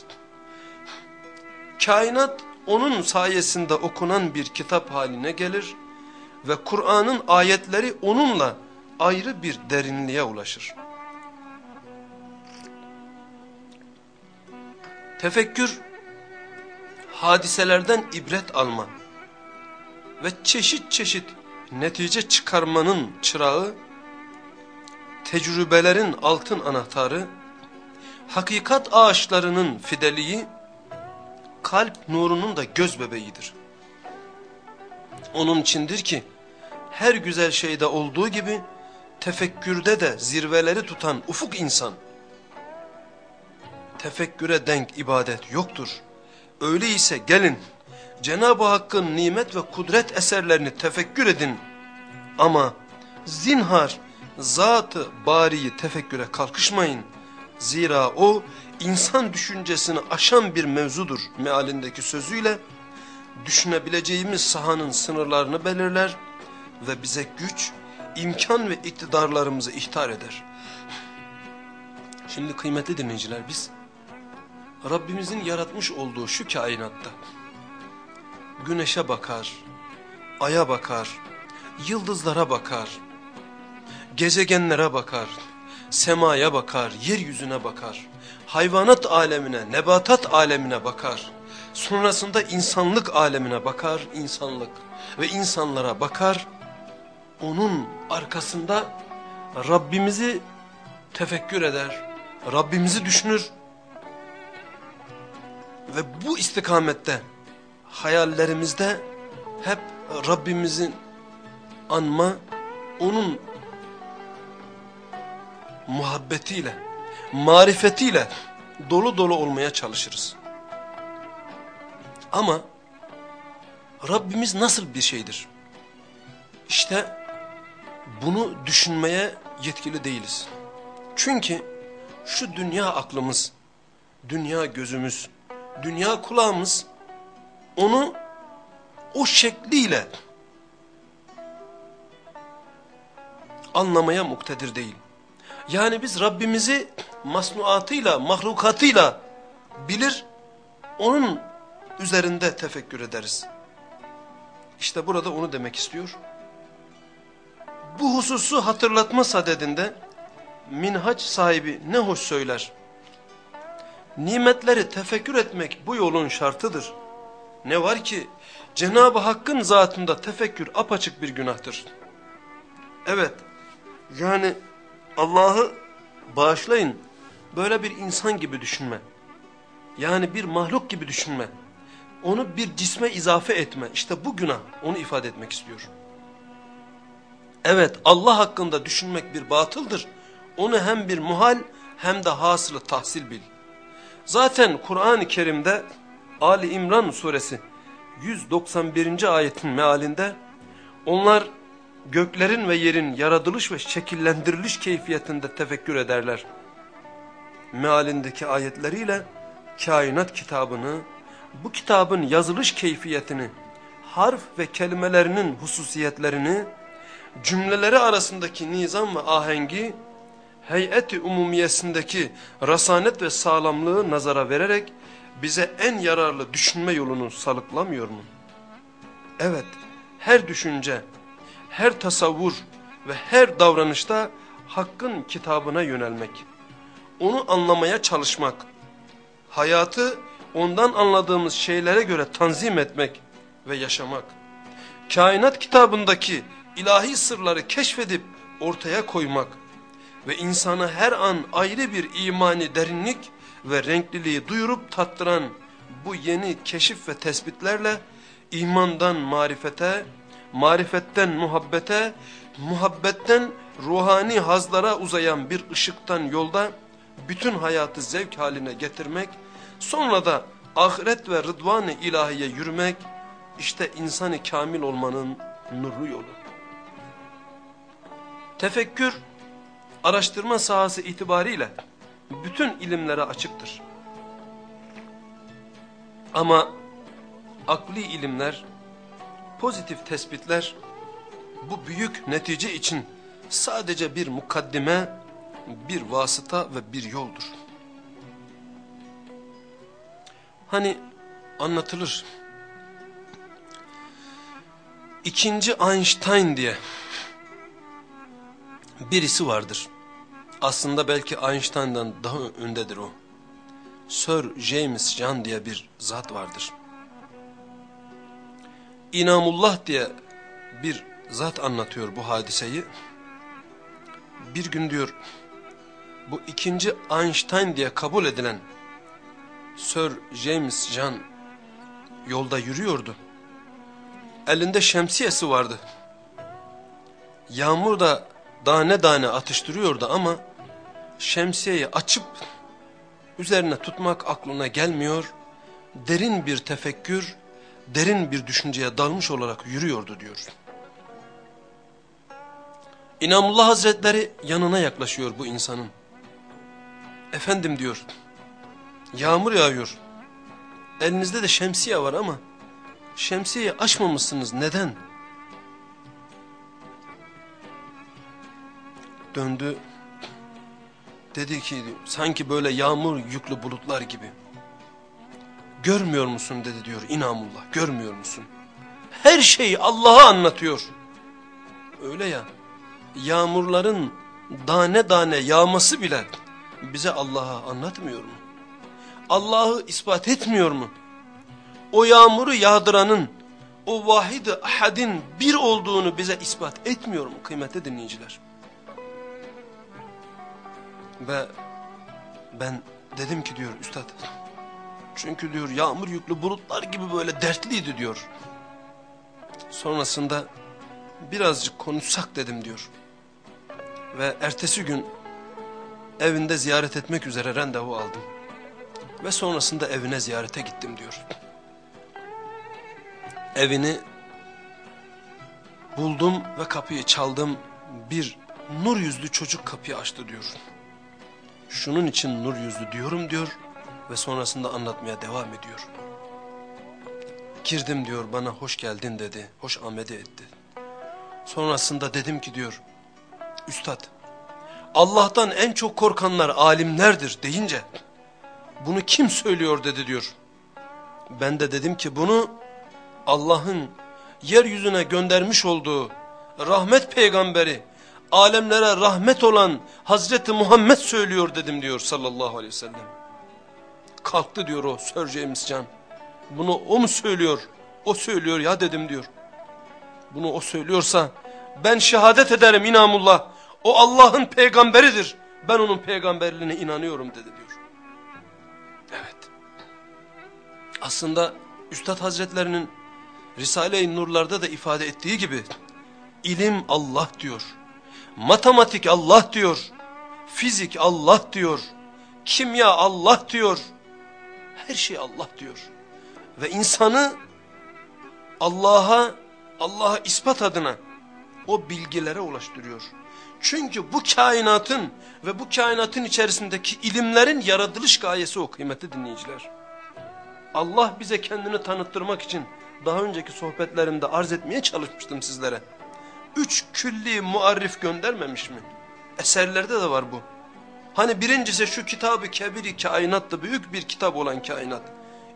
[SPEAKER 1] Kainat onun sayesinde okunan bir kitap haline gelir ve Kur'an'ın ayetleri onunla ayrı bir derinliğe ulaşır. Tefekkür hadiselerden ibret alma ve çeşit çeşit netice çıkarmanın çırağı, tecrübelerin altın anahtarı, hakikat ağaçlarının fideliği, kalp nurunun da göz bebeğidir. Onun içindir ki, her güzel şeyde olduğu gibi, tefekkürde de zirveleri tutan ufuk insan, tefekküre denk ibadet yoktur. Öyleyse gelin, Cenab-ı Hakk'ın nimet ve kudret eserlerini tefekkür edin. Ama zinhar zatı bariyi tefekküre kalkışmayın. Zira o insan düşüncesini aşan bir mevzudur mealindeki sözüyle düşünebileceğimiz sahanın sınırlarını belirler ve bize güç, imkan ve iktidarlarımızı ihtar eder. Şimdi kıymetli dinleyiciler biz Rabbimizin yaratmış olduğu şu kainatta güneşe bakar, aya bakar, yıldızlara bakar, gezegenlere bakar, semaya bakar, yeryüzüne bakar, hayvanat alemine, nebatat alemine bakar, sonrasında insanlık alemine bakar, insanlık ve insanlara bakar, onun arkasında Rabbimizi tefekkür eder, Rabbimizi düşünür ve bu istikamette hayallerimizde hep Rabbimizin anma, onun muhabbetiyle, marifetiyle dolu dolu olmaya çalışırız. Ama Rabbimiz nasıl bir şeydir? İşte bunu düşünmeye yetkili değiliz. Çünkü şu dünya aklımız, dünya gözümüz, dünya kulağımız onu o şekliyle anlamaya muktedir değil. Yani biz Rabbimizi masnuatıyla, mahlukatıyla bilir, onun üzerinde tefekkür ederiz. İşte burada onu demek istiyor. Bu hususu hatırlatma sadedinde minhaç sahibi ne hoş söyler. Nimetleri tefekkür etmek bu yolun şartıdır. Ne var ki Cenab-ı Hakk'ın zatında tefekkür apaçık bir günahtır. Evet yani Allah'ı bağışlayın böyle bir insan gibi düşünme. Yani bir mahluk gibi düşünme. Onu bir cisme izafe etme. İşte bu günah onu ifade etmek istiyor. Evet Allah hakkında düşünmek bir batıldır. Onu hem bir muhal hem de hasılı tahsil bil. Zaten Kur'an-ı Kerim'de Ali İmran suresi 191. ayetin mealinde onlar göklerin ve yerin yaratılış ve şekillendiriliş keyfiyetinde tefekkür ederler. Mealindeki ayetleriyle kainat kitabını, bu kitabın yazılış keyfiyetini, harf ve kelimelerinin hususiyetlerini, cümleleri arasındaki nizam ve ahengi, heyeti umumiyesindeki rasanet ve sağlamlığı nazara vererek bize en yararlı düşünme yolunu salıklamıyor mu? Evet, her düşünce, her tasavvur ve her davranışta Hakk'ın kitabına yönelmek, onu anlamaya çalışmak, hayatı ondan anladığımız şeylere göre tanzim etmek ve yaşamak, kainat kitabındaki ilahi sırları keşfedip ortaya koymak ve insana her an ayrı bir imani derinlik ve renkliliği duyurup tattıran bu yeni keşif ve tespitlerle imandan marifete, marifetten muhabbete, muhabbetten ruhani hazlara uzayan bir ışıktan yolda bütün hayatı zevk haline getirmek, sonra da ahiret ve rıdvan-ı ilahiye yürümek, işte insanı kamil olmanın nurlu yolu. Tefekkür, araştırma sahası itibariyle bütün ilimlere açıktır. Ama akli ilimler, pozitif tespitler bu büyük netice için sadece bir mukaddime, bir vasıta ve bir yoldur. Hani anlatılır. İkinci Einstein diye birisi vardır. Aslında belki Einstein'dan daha öndedir o. Sir James John diye bir zat vardır. İnamullah diye bir zat anlatıyor bu hadiseyi. Bir gün diyor bu ikinci Einstein diye kabul edilen Sir James John yolda yürüyordu. Elinde şemsiyesi vardı. Yağmur da tane tane atıştırıyordu ama şemsiyeyi açıp üzerine tutmak aklına gelmiyor. Derin bir tefekkür, derin bir düşünceye dalmış olarak yürüyordu diyor. İnamullah Hazretleri yanına yaklaşıyor bu insanın. Efendim diyor, yağmur yağıyor. Elinizde de şemsiye var ama şemsiyeyi açmamışsınız neden? Döndü, dedi ki sanki böyle yağmur yüklü bulutlar gibi. Görmüyor musun dedi diyor inamullah görmüyor musun? Her şeyi Allah'a anlatıyor. Öyle ya yağmurların tane tane yağması bile bize Allah'a anlatmıyor mu? Allah'ı ispat etmiyor mu? O yağmuru yağdıranın, o vahid-i ahadin bir olduğunu bize ispat etmiyor mu kıymetli dinleyiciler? Ve ben dedim ki diyor üstad, çünkü diyor yağmur yüklü bulutlar gibi böyle dertliydi diyor. Sonrasında birazcık konuşsak dedim diyor. Ve ertesi gün evinde ziyaret etmek üzere randevu aldım. Ve sonrasında evine ziyarete gittim diyor. Evini buldum ve kapıyı çaldım. Bir nur yüzlü çocuk kapıyı açtı diyor. Şunun için nur yüzlü diyorum diyor ve sonrasında anlatmaya devam ediyor. Girdim diyor bana hoş geldin dedi, hoş amede etti. Sonrasında dedim ki diyor, Üstad, Allah'tan en çok korkanlar alimlerdir deyince, bunu kim söylüyor dedi diyor. Ben de dedim ki bunu Allah'ın yeryüzüne göndermiş olduğu rahmet peygamberi, alemlere rahmet olan Hazreti Muhammed söylüyor dedim diyor sallallahu aleyhi ve sellem. Kalktı diyor o Sir James Can. Bunu o mu söylüyor? O söylüyor ya dedim diyor. Bunu o söylüyorsa ben şehadet ederim inamullah. O Allah'ın peygamberidir. Ben onun peygamberliğine inanıyorum dedi diyor. Evet. Aslında Üstad Hazretlerinin Risale-i Nurlar'da da ifade ettiği gibi ilim Allah diyor. Matematik Allah diyor. Fizik Allah diyor. Kimya Allah diyor. Her şey Allah diyor. Ve insanı Allah'a, Allah'a ispat adına o bilgilere ulaştırıyor. Çünkü bu kainatın ve bu kainatın içerisindeki ilimlerin yaratılış gayesi o kıymetli dinleyiciler. Allah bize kendini tanıttırmak için daha önceki sohbetlerimde arz etmeye çalışmıştım sizlere. Üç külli muarrif göndermemiş mi? Eserlerde de var bu. Hani birincisi şu kitabı kebiri kainattı büyük bir kitap olan kainat.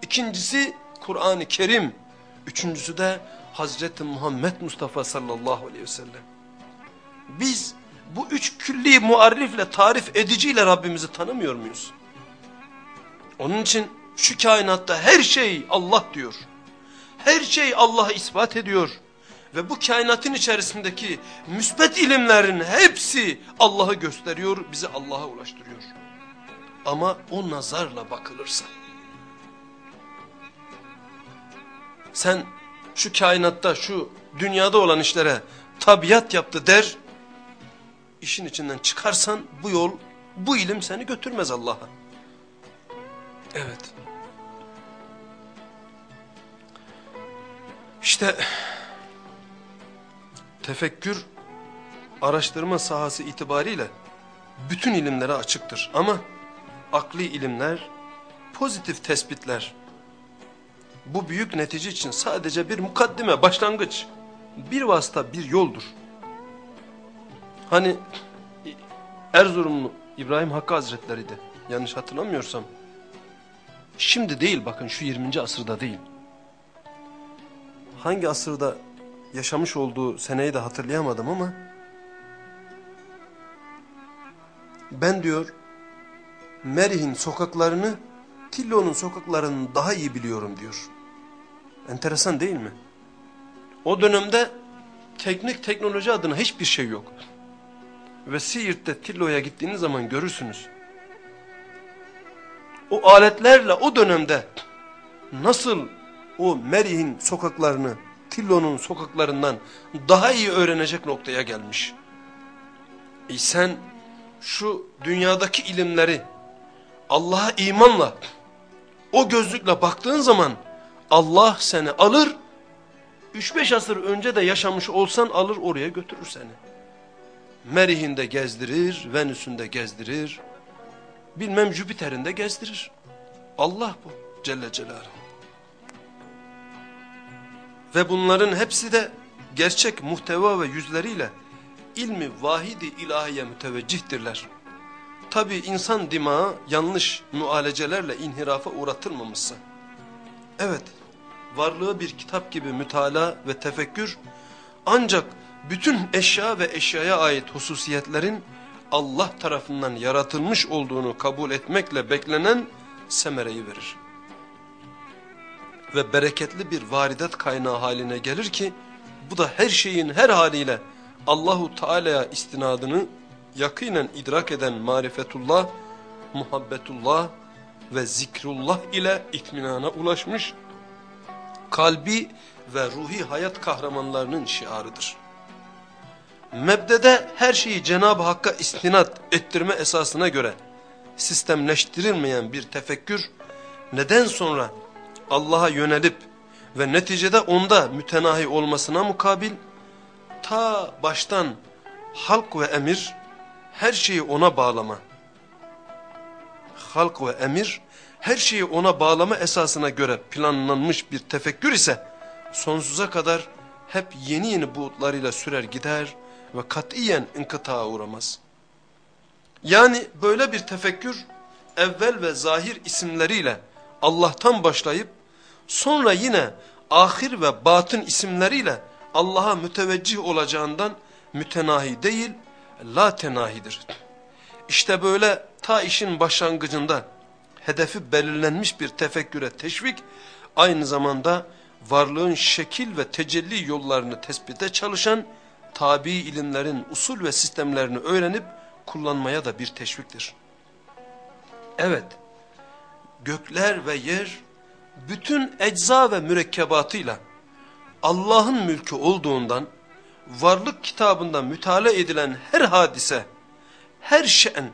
[SPEAKER 1] İkincisi Kur'an-ı Kerim. Üçüncüsü de Hazreti Muhammed Mustafa sallallahu aleyhi ve sellem. Biz bu üç külli muarrifle tarif ediciyle Rabbimizi tanımıyor muyuz? Onun için şu kainatta her şey Allah diyor. Her şey Allah'a ispat ediyor. Ve bu kainatın içerisindeki müsbet ilimlerin hepsi Allah'ı gösteriyor, bizi Allah'a ulaştırıyor. Ama o nazarla bakılırsa. Sen şu kainatta, şu dünyada olan işlere tabiat yaptı der, işin içinden çıkarsan bu yol, bu ilim seni götürmez Allah'a. Evet. İşte tefekkür araştırma sahası itibariyle bütün ilimlere açıktır. Ama akli ilimler, pozitif tespitler bu büyük netice için sadece bir mukaddime, başlangıç, bir vasıta, bir yoldur. Hani Erzurumlu İbrahim Hakkı Hazretleri de yanlış hatırlamıyorsam şimdi değil bakın şu 20. asırda değil. Hangi asırda yaşamış olduğu seneyi de hatırlayamadım ama ben diyor Merih'in sokaklarını Tillo'nun sokaklarını daha iyi biliyorum diyor. Enteresan değil mi? O dönemde teknik teknoloji adına hiçbir şey yok. Ve Siirt'te Tillo'ya gittiğiniz zaman görürsünüz. O aletlerle o dönemde nasıl o Merih'in sokaklarını, Tillo'nun sokaklarından daha iyi öğrenecek noktaya gelmiş. E sen şu dünyadaki ilimleri Allah'a imanla, o gözlükle baktığın zaman Allah seni alır, 3-5 asır önce de yaşamış olsan alır oraya götürür seni. Merih'in de gezdirir, Venüs'ün de gezdirir, bilmem Jüpiter'in de gezdirir. Allah bu Celle Celaluhu. Ve bunların hepsi de gerçek muhteva ve yüzleriyle ilmi vahidi ilahiye müteveccihtirler. Tabi insan dimağı yanlış mualecelerle inhirafa uğratılmamışsa. Evet, varlığı bir kitap gibi mütala ve tefekkür ancak bütün eşya ve eşyaya ait hususiyetlerin Allah tarafından yaratılmış olduğunu kabul etmekle beklenen semereyi verir. Ve bereketli bir varidat kaynağı haline gelir ki bu da her şeyin her haliyle Allahu Teala'ya istinadını yakinen idrak eden marifetullah, muhabbetullah ve zikrullah ile itminana ulaşmış kalbi ve ruhi hayat kahramanlarının şiarıdır. Mebdede her şeyi Cenab-ı Hakk'a istinat ettirme esasına göre sistemleştirilmeyen bir tefekkür neden sonra Allah'a yönelip ve neticede onda mütenahi olmasına mukabil ta baştan halk ve emir her şeyi ona bağlama. Halk ve emir her şeyi ona bağlama esasına göre planlanmış bir tefekkür ise sonsuza kadar hep yeni yeni buğutlarıyla sürer gider ve katiyen inkıtağa uğramaz. Yani böyle bir tefekkür evvel ve zahir isimleriyle Allah'tan başlayıp sonra yine ahir ve batın isimleriyle Allah'a müteveccih olacağından mütenahi değil, la tenahidir. İşte böyle ta işin başlangıcında hedefi belirlenmiş bir tefekküre teşvik, aynı zamanda varlığın şekil ve tecelli yollarını tespite çalışan, tabi ilimlerin usul ve sistemlerini öğrenip kullanmaya da bir teşviktir. Evet, gökler ve yer bütün ecza ve mürekkebatıyla Allah'ın mülkü olduğundan varlık kitabında mütala edilen her hadise, her şen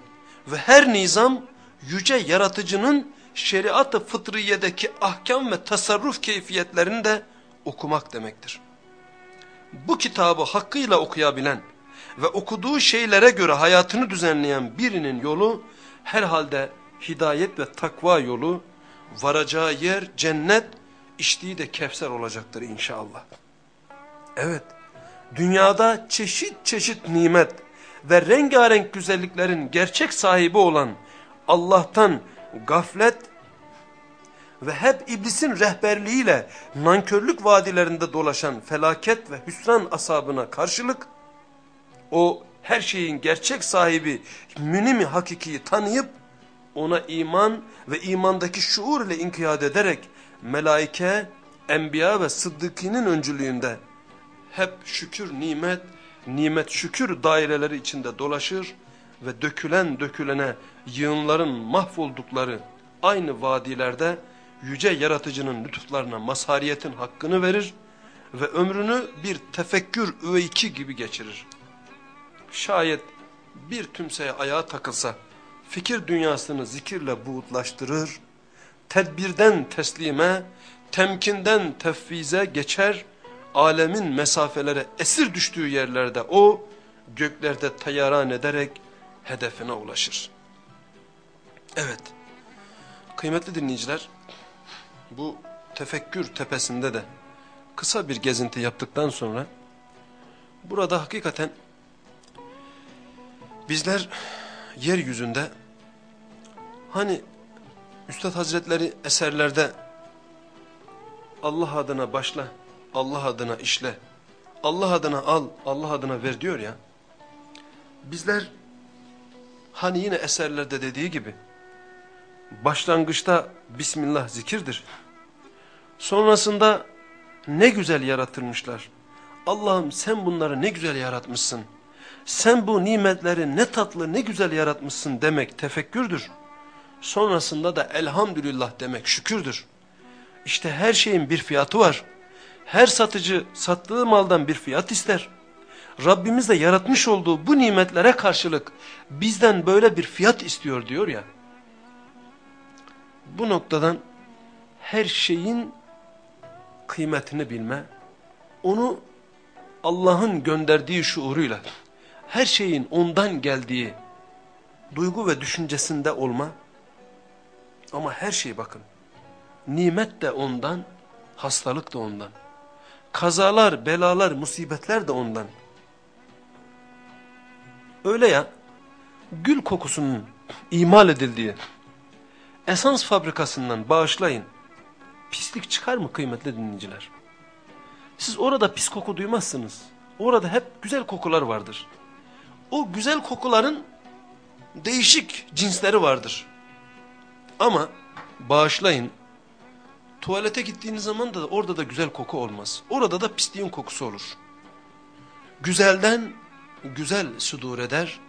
[SPEAKER 1] ve her nizam yüce yaratıcının şeriat-ı fıtriyedeki ahkam ve tasarruf keyfiyetlerini de okumak demektir. Bu kitabı hakkıyla okuyabilen ve okuduğu şeylere göre hayatını düzenleyen birinin yolu herhalde hidayet ve takva yolu, varacağı yer cennet, içtiği de kevser olacaktır inşallah. Evet, dünyada çeşit çeşit nimet ve rengarenk güzelliklerin gerçek sahibi olan Allah'tan gaflet ve hep iblisin rehberliğiyle nankörlük vadilerinde dolaşan felaket ve hüsran asabına karşılık, o her şeyin gerçek sahibi münimi hakikiyi tanıyıp, ona iman ve imandaki şuur ile inkiyat ederek, melaike, enbiya ve sıddıkinin öncülüğünde hep şükür nimet, nimet şükür daireleri içinde dolaşır ve dökülen dökülene yığınların mahvoldukları aynı vadilerde yüce yaratıcının lütuflarına mazhariyetin hakkını verir ve ömrünü bir tefekkür üveyki gibi geçirir. Şayet bir tümseye ayağa takılsa fikir dünyasını zikirle buğutlaştırır, tedbirden teslime, temkinden tefvize geçer, alemin mesafelere esir düştüğü yerlerde o göklerde tayaran ederek hedefine ulaşır. Evet, kıymetli dinleyiciler, bu tefekkür tepesinde de kısa bir gezinti yaptıktan sonra, burada hakikaten bizler yeryüzünde, hani Üstad Hazretleri eserlerde Allah adına başla, Allah adına işle, Allah adına al, Allah adına ver diyor ya, bizler Hani yine eserlerde dediği gibi başlangıçta Bismillah zikirdir. Sonrasında ne güzel yaratılmışlar. Allah'ım sen bunları ne güzel yaratmışsın. Sen bu nimetleri ne tatlı ne güzel yaratmışsın demek tefekkürdür. Sonrasında da elhamdülillah demek şükürdür. İşte her şeyin bir fiyatı var. Her satıcı sattığı maldan bir fiyat ister. Rabbimiz de yaratmış olduğu bu nimetlere karşılık bizden böyle bir fiyat istiyor diyor ya. Bu noktadan her şeyin kıymetini bilme, onu Allah'ın gönderdiği şuuruyla, her şeyin ondan geldiği duygu ve düşüncesinde olma, ama her şey bakın, nimet de ondan, hastalık da ondan, kazalar, belalar, musibetler de ondan. Öyle ya, gül kokusunun imal edildiği, esans fabrikasından bağışlayın, pislik çıkar mı kıymetli dinleyiciler? Siz orada pis koku duymazsınız. Orada hep güzel kokular vardır. O güzel kokuların değişik cinsleri vardır. Ama bağışlayın, tuvalete gittiğiniz zaman da orada da güzel koku olmaz. Orada da pisliğin kokusu olur. Güzelden güzel sudur eder,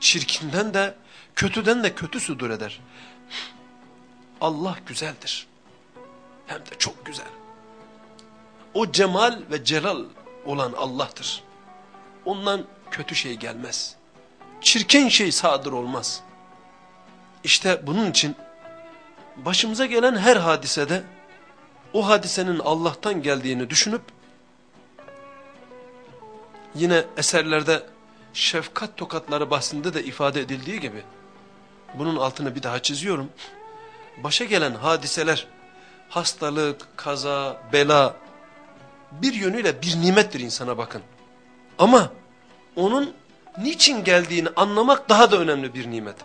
[SPEAKER 1] çirkinden de kötüden de kötü sudur eder. Allah güzeldir. Hem de çok güzel. O cemal ve celal olan Allah'tır. Ondan kötü şey gelmez. Çirkin şey sadır olmaz. İşte bunun için başımıza gelen her hadisede o hadisenin Allah'tan geldiğini düşünüp yine eserlerde şefkat tokatları bahsinde de ifade edildiği gibi bunun altını bir daha çiziyorum. Başa gelen hadiseler hastalık, kaza, bela bir yönüyle bir nimettir insana bakın. Ama onun niçin geldiğini anlamak daha da önemli bir nimet.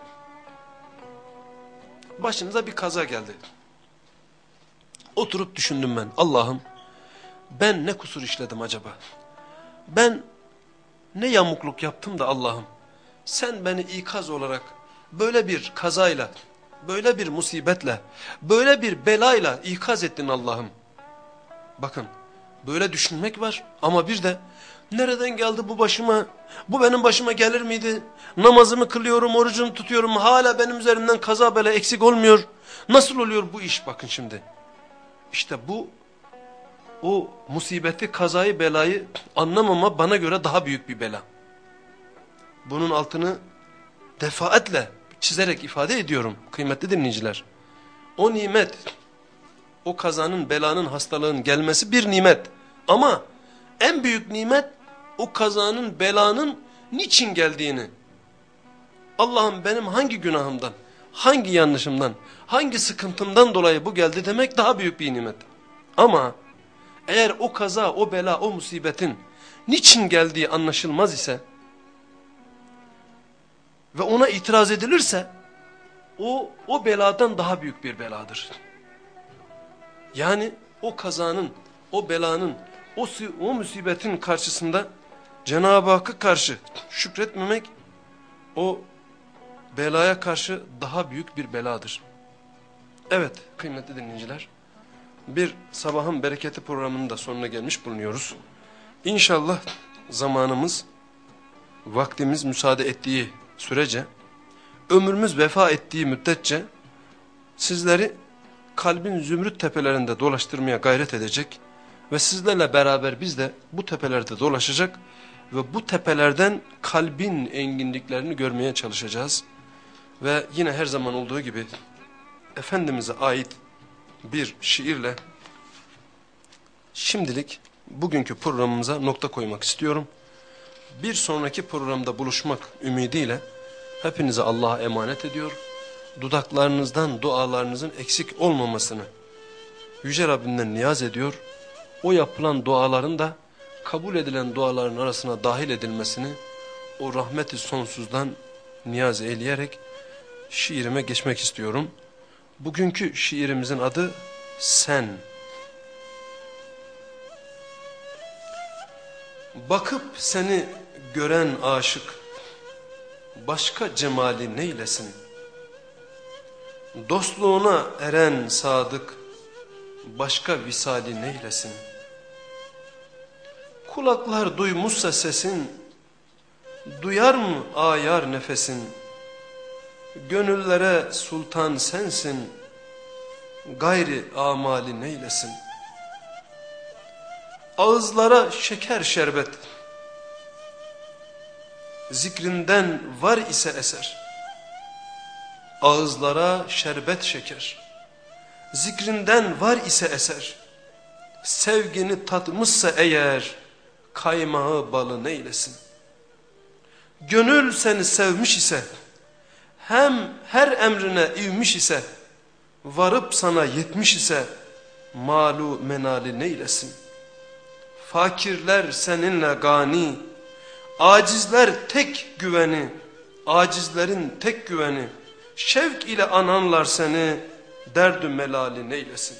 [SPEAKER 1] Başınıza bir kaza geldi. Oturup düşündüm ben. Allah'ım ben ne kusur işledim acaba? Ben ne yamukluk yaptım da Allah'ım sen beni ikaz olarak böyle bir kazayla, böyle bir musibetle, böyle bir belayla ikaz ettin Allah'ım. Bakın böyle düşünmek var ama bir de nereden geldi bu başıma, bu benim başıma gelir miydi? Namazımı kılıyorum, orucumu tutuyorum hala benim üzerimden kaza bela eksik olmuyor. Nasıl oluyor bu iş bakın şimdi. İşte bu o musibeti, kazayı, belayı anlamama bana göre daha büyük bir bela. Bunun altını defaatle çizerek ifade ediyorum kıymetli dinleyiciler. O nimet, o kazanın, belanın, hastalığın gelmesi bir nimet. Ama en büyük nimet o kazanın, belanın niçin geldiğini. Allah'ım benim hangi günahımdan, hangi yanlışımdan, hangi sıkıntımdan dolayı bu geldi demek daha büyük bir nimet. Ama eğer o kaza, o bela, o musibetin niçin geldiği anlaşılmaz ise ve ona itiraz edilirse o, o beladan daha büyük bir beladır. Yani o kazanın, o belanın, o, o musibetin karşısında Cenab-ı Hakk'a karşı şükretmemek o belaya karşı daha büyük bir beladır. Evet kıymetli dinleyiciler bir sabahın bereketi programının da sonuna gelmiş bulunuyoruz. İnşallah zamanımız, vaktimiz müsaade ettiği sürece, ömrümüz vefa ettiği müddetçe sizleri kalbin zümrüt tepelerinde dolaştırmaya gayret edecek ve sizlerle beraber biz de bu tepelerde dolaşacak ve bu tepelerden kalbin enginliklerini görmeye çalışacağız. Ve yine her zaman olduğu gibi Efendimiz'e ait bir şiirle şimdilik bugünkü programımıza nokta koymak istiyorum. Bir sonraki programda buluşmak ümidiyle hepinize Allah'a emanet ediyor. Dudaklarınızdan dualarınızın eksik olmamasını Yüce Rabbimden niyaz ediyor. O yapılan duaların da kabul edilen duaların arasına dahil edilmesini o rahmeti sonsuzdan niyaz eyleyerek şiirime geçmek istiyorum. Bugünkü şiirimizin adı Sen. Bakıp seni gören aşık, başka cemali neylesin? Dostluğuna eren sadık, başka visali neylesin? Kulaklar duymuşsa sesin, duyar mı ayar nefesin? Gönüllere sultan sensin, gayri amali neylesin? Ağızlara şeker şerbet, zikrinden var ise eser. Ağızlara şerbet şeker, zikrinden var ise eser. Sevgini tatmışsa eğer, kaymağı balı neylesin? Gönül seni sevmiş ise, hem her emrine ivmiş ise, varıp sana yetmiş ise, malu menali neylesin? Fakirler seninle gani, acizler tek güveni, acizlerin tek güveni, şevk ile ananlar seni, derdü melali neylesin?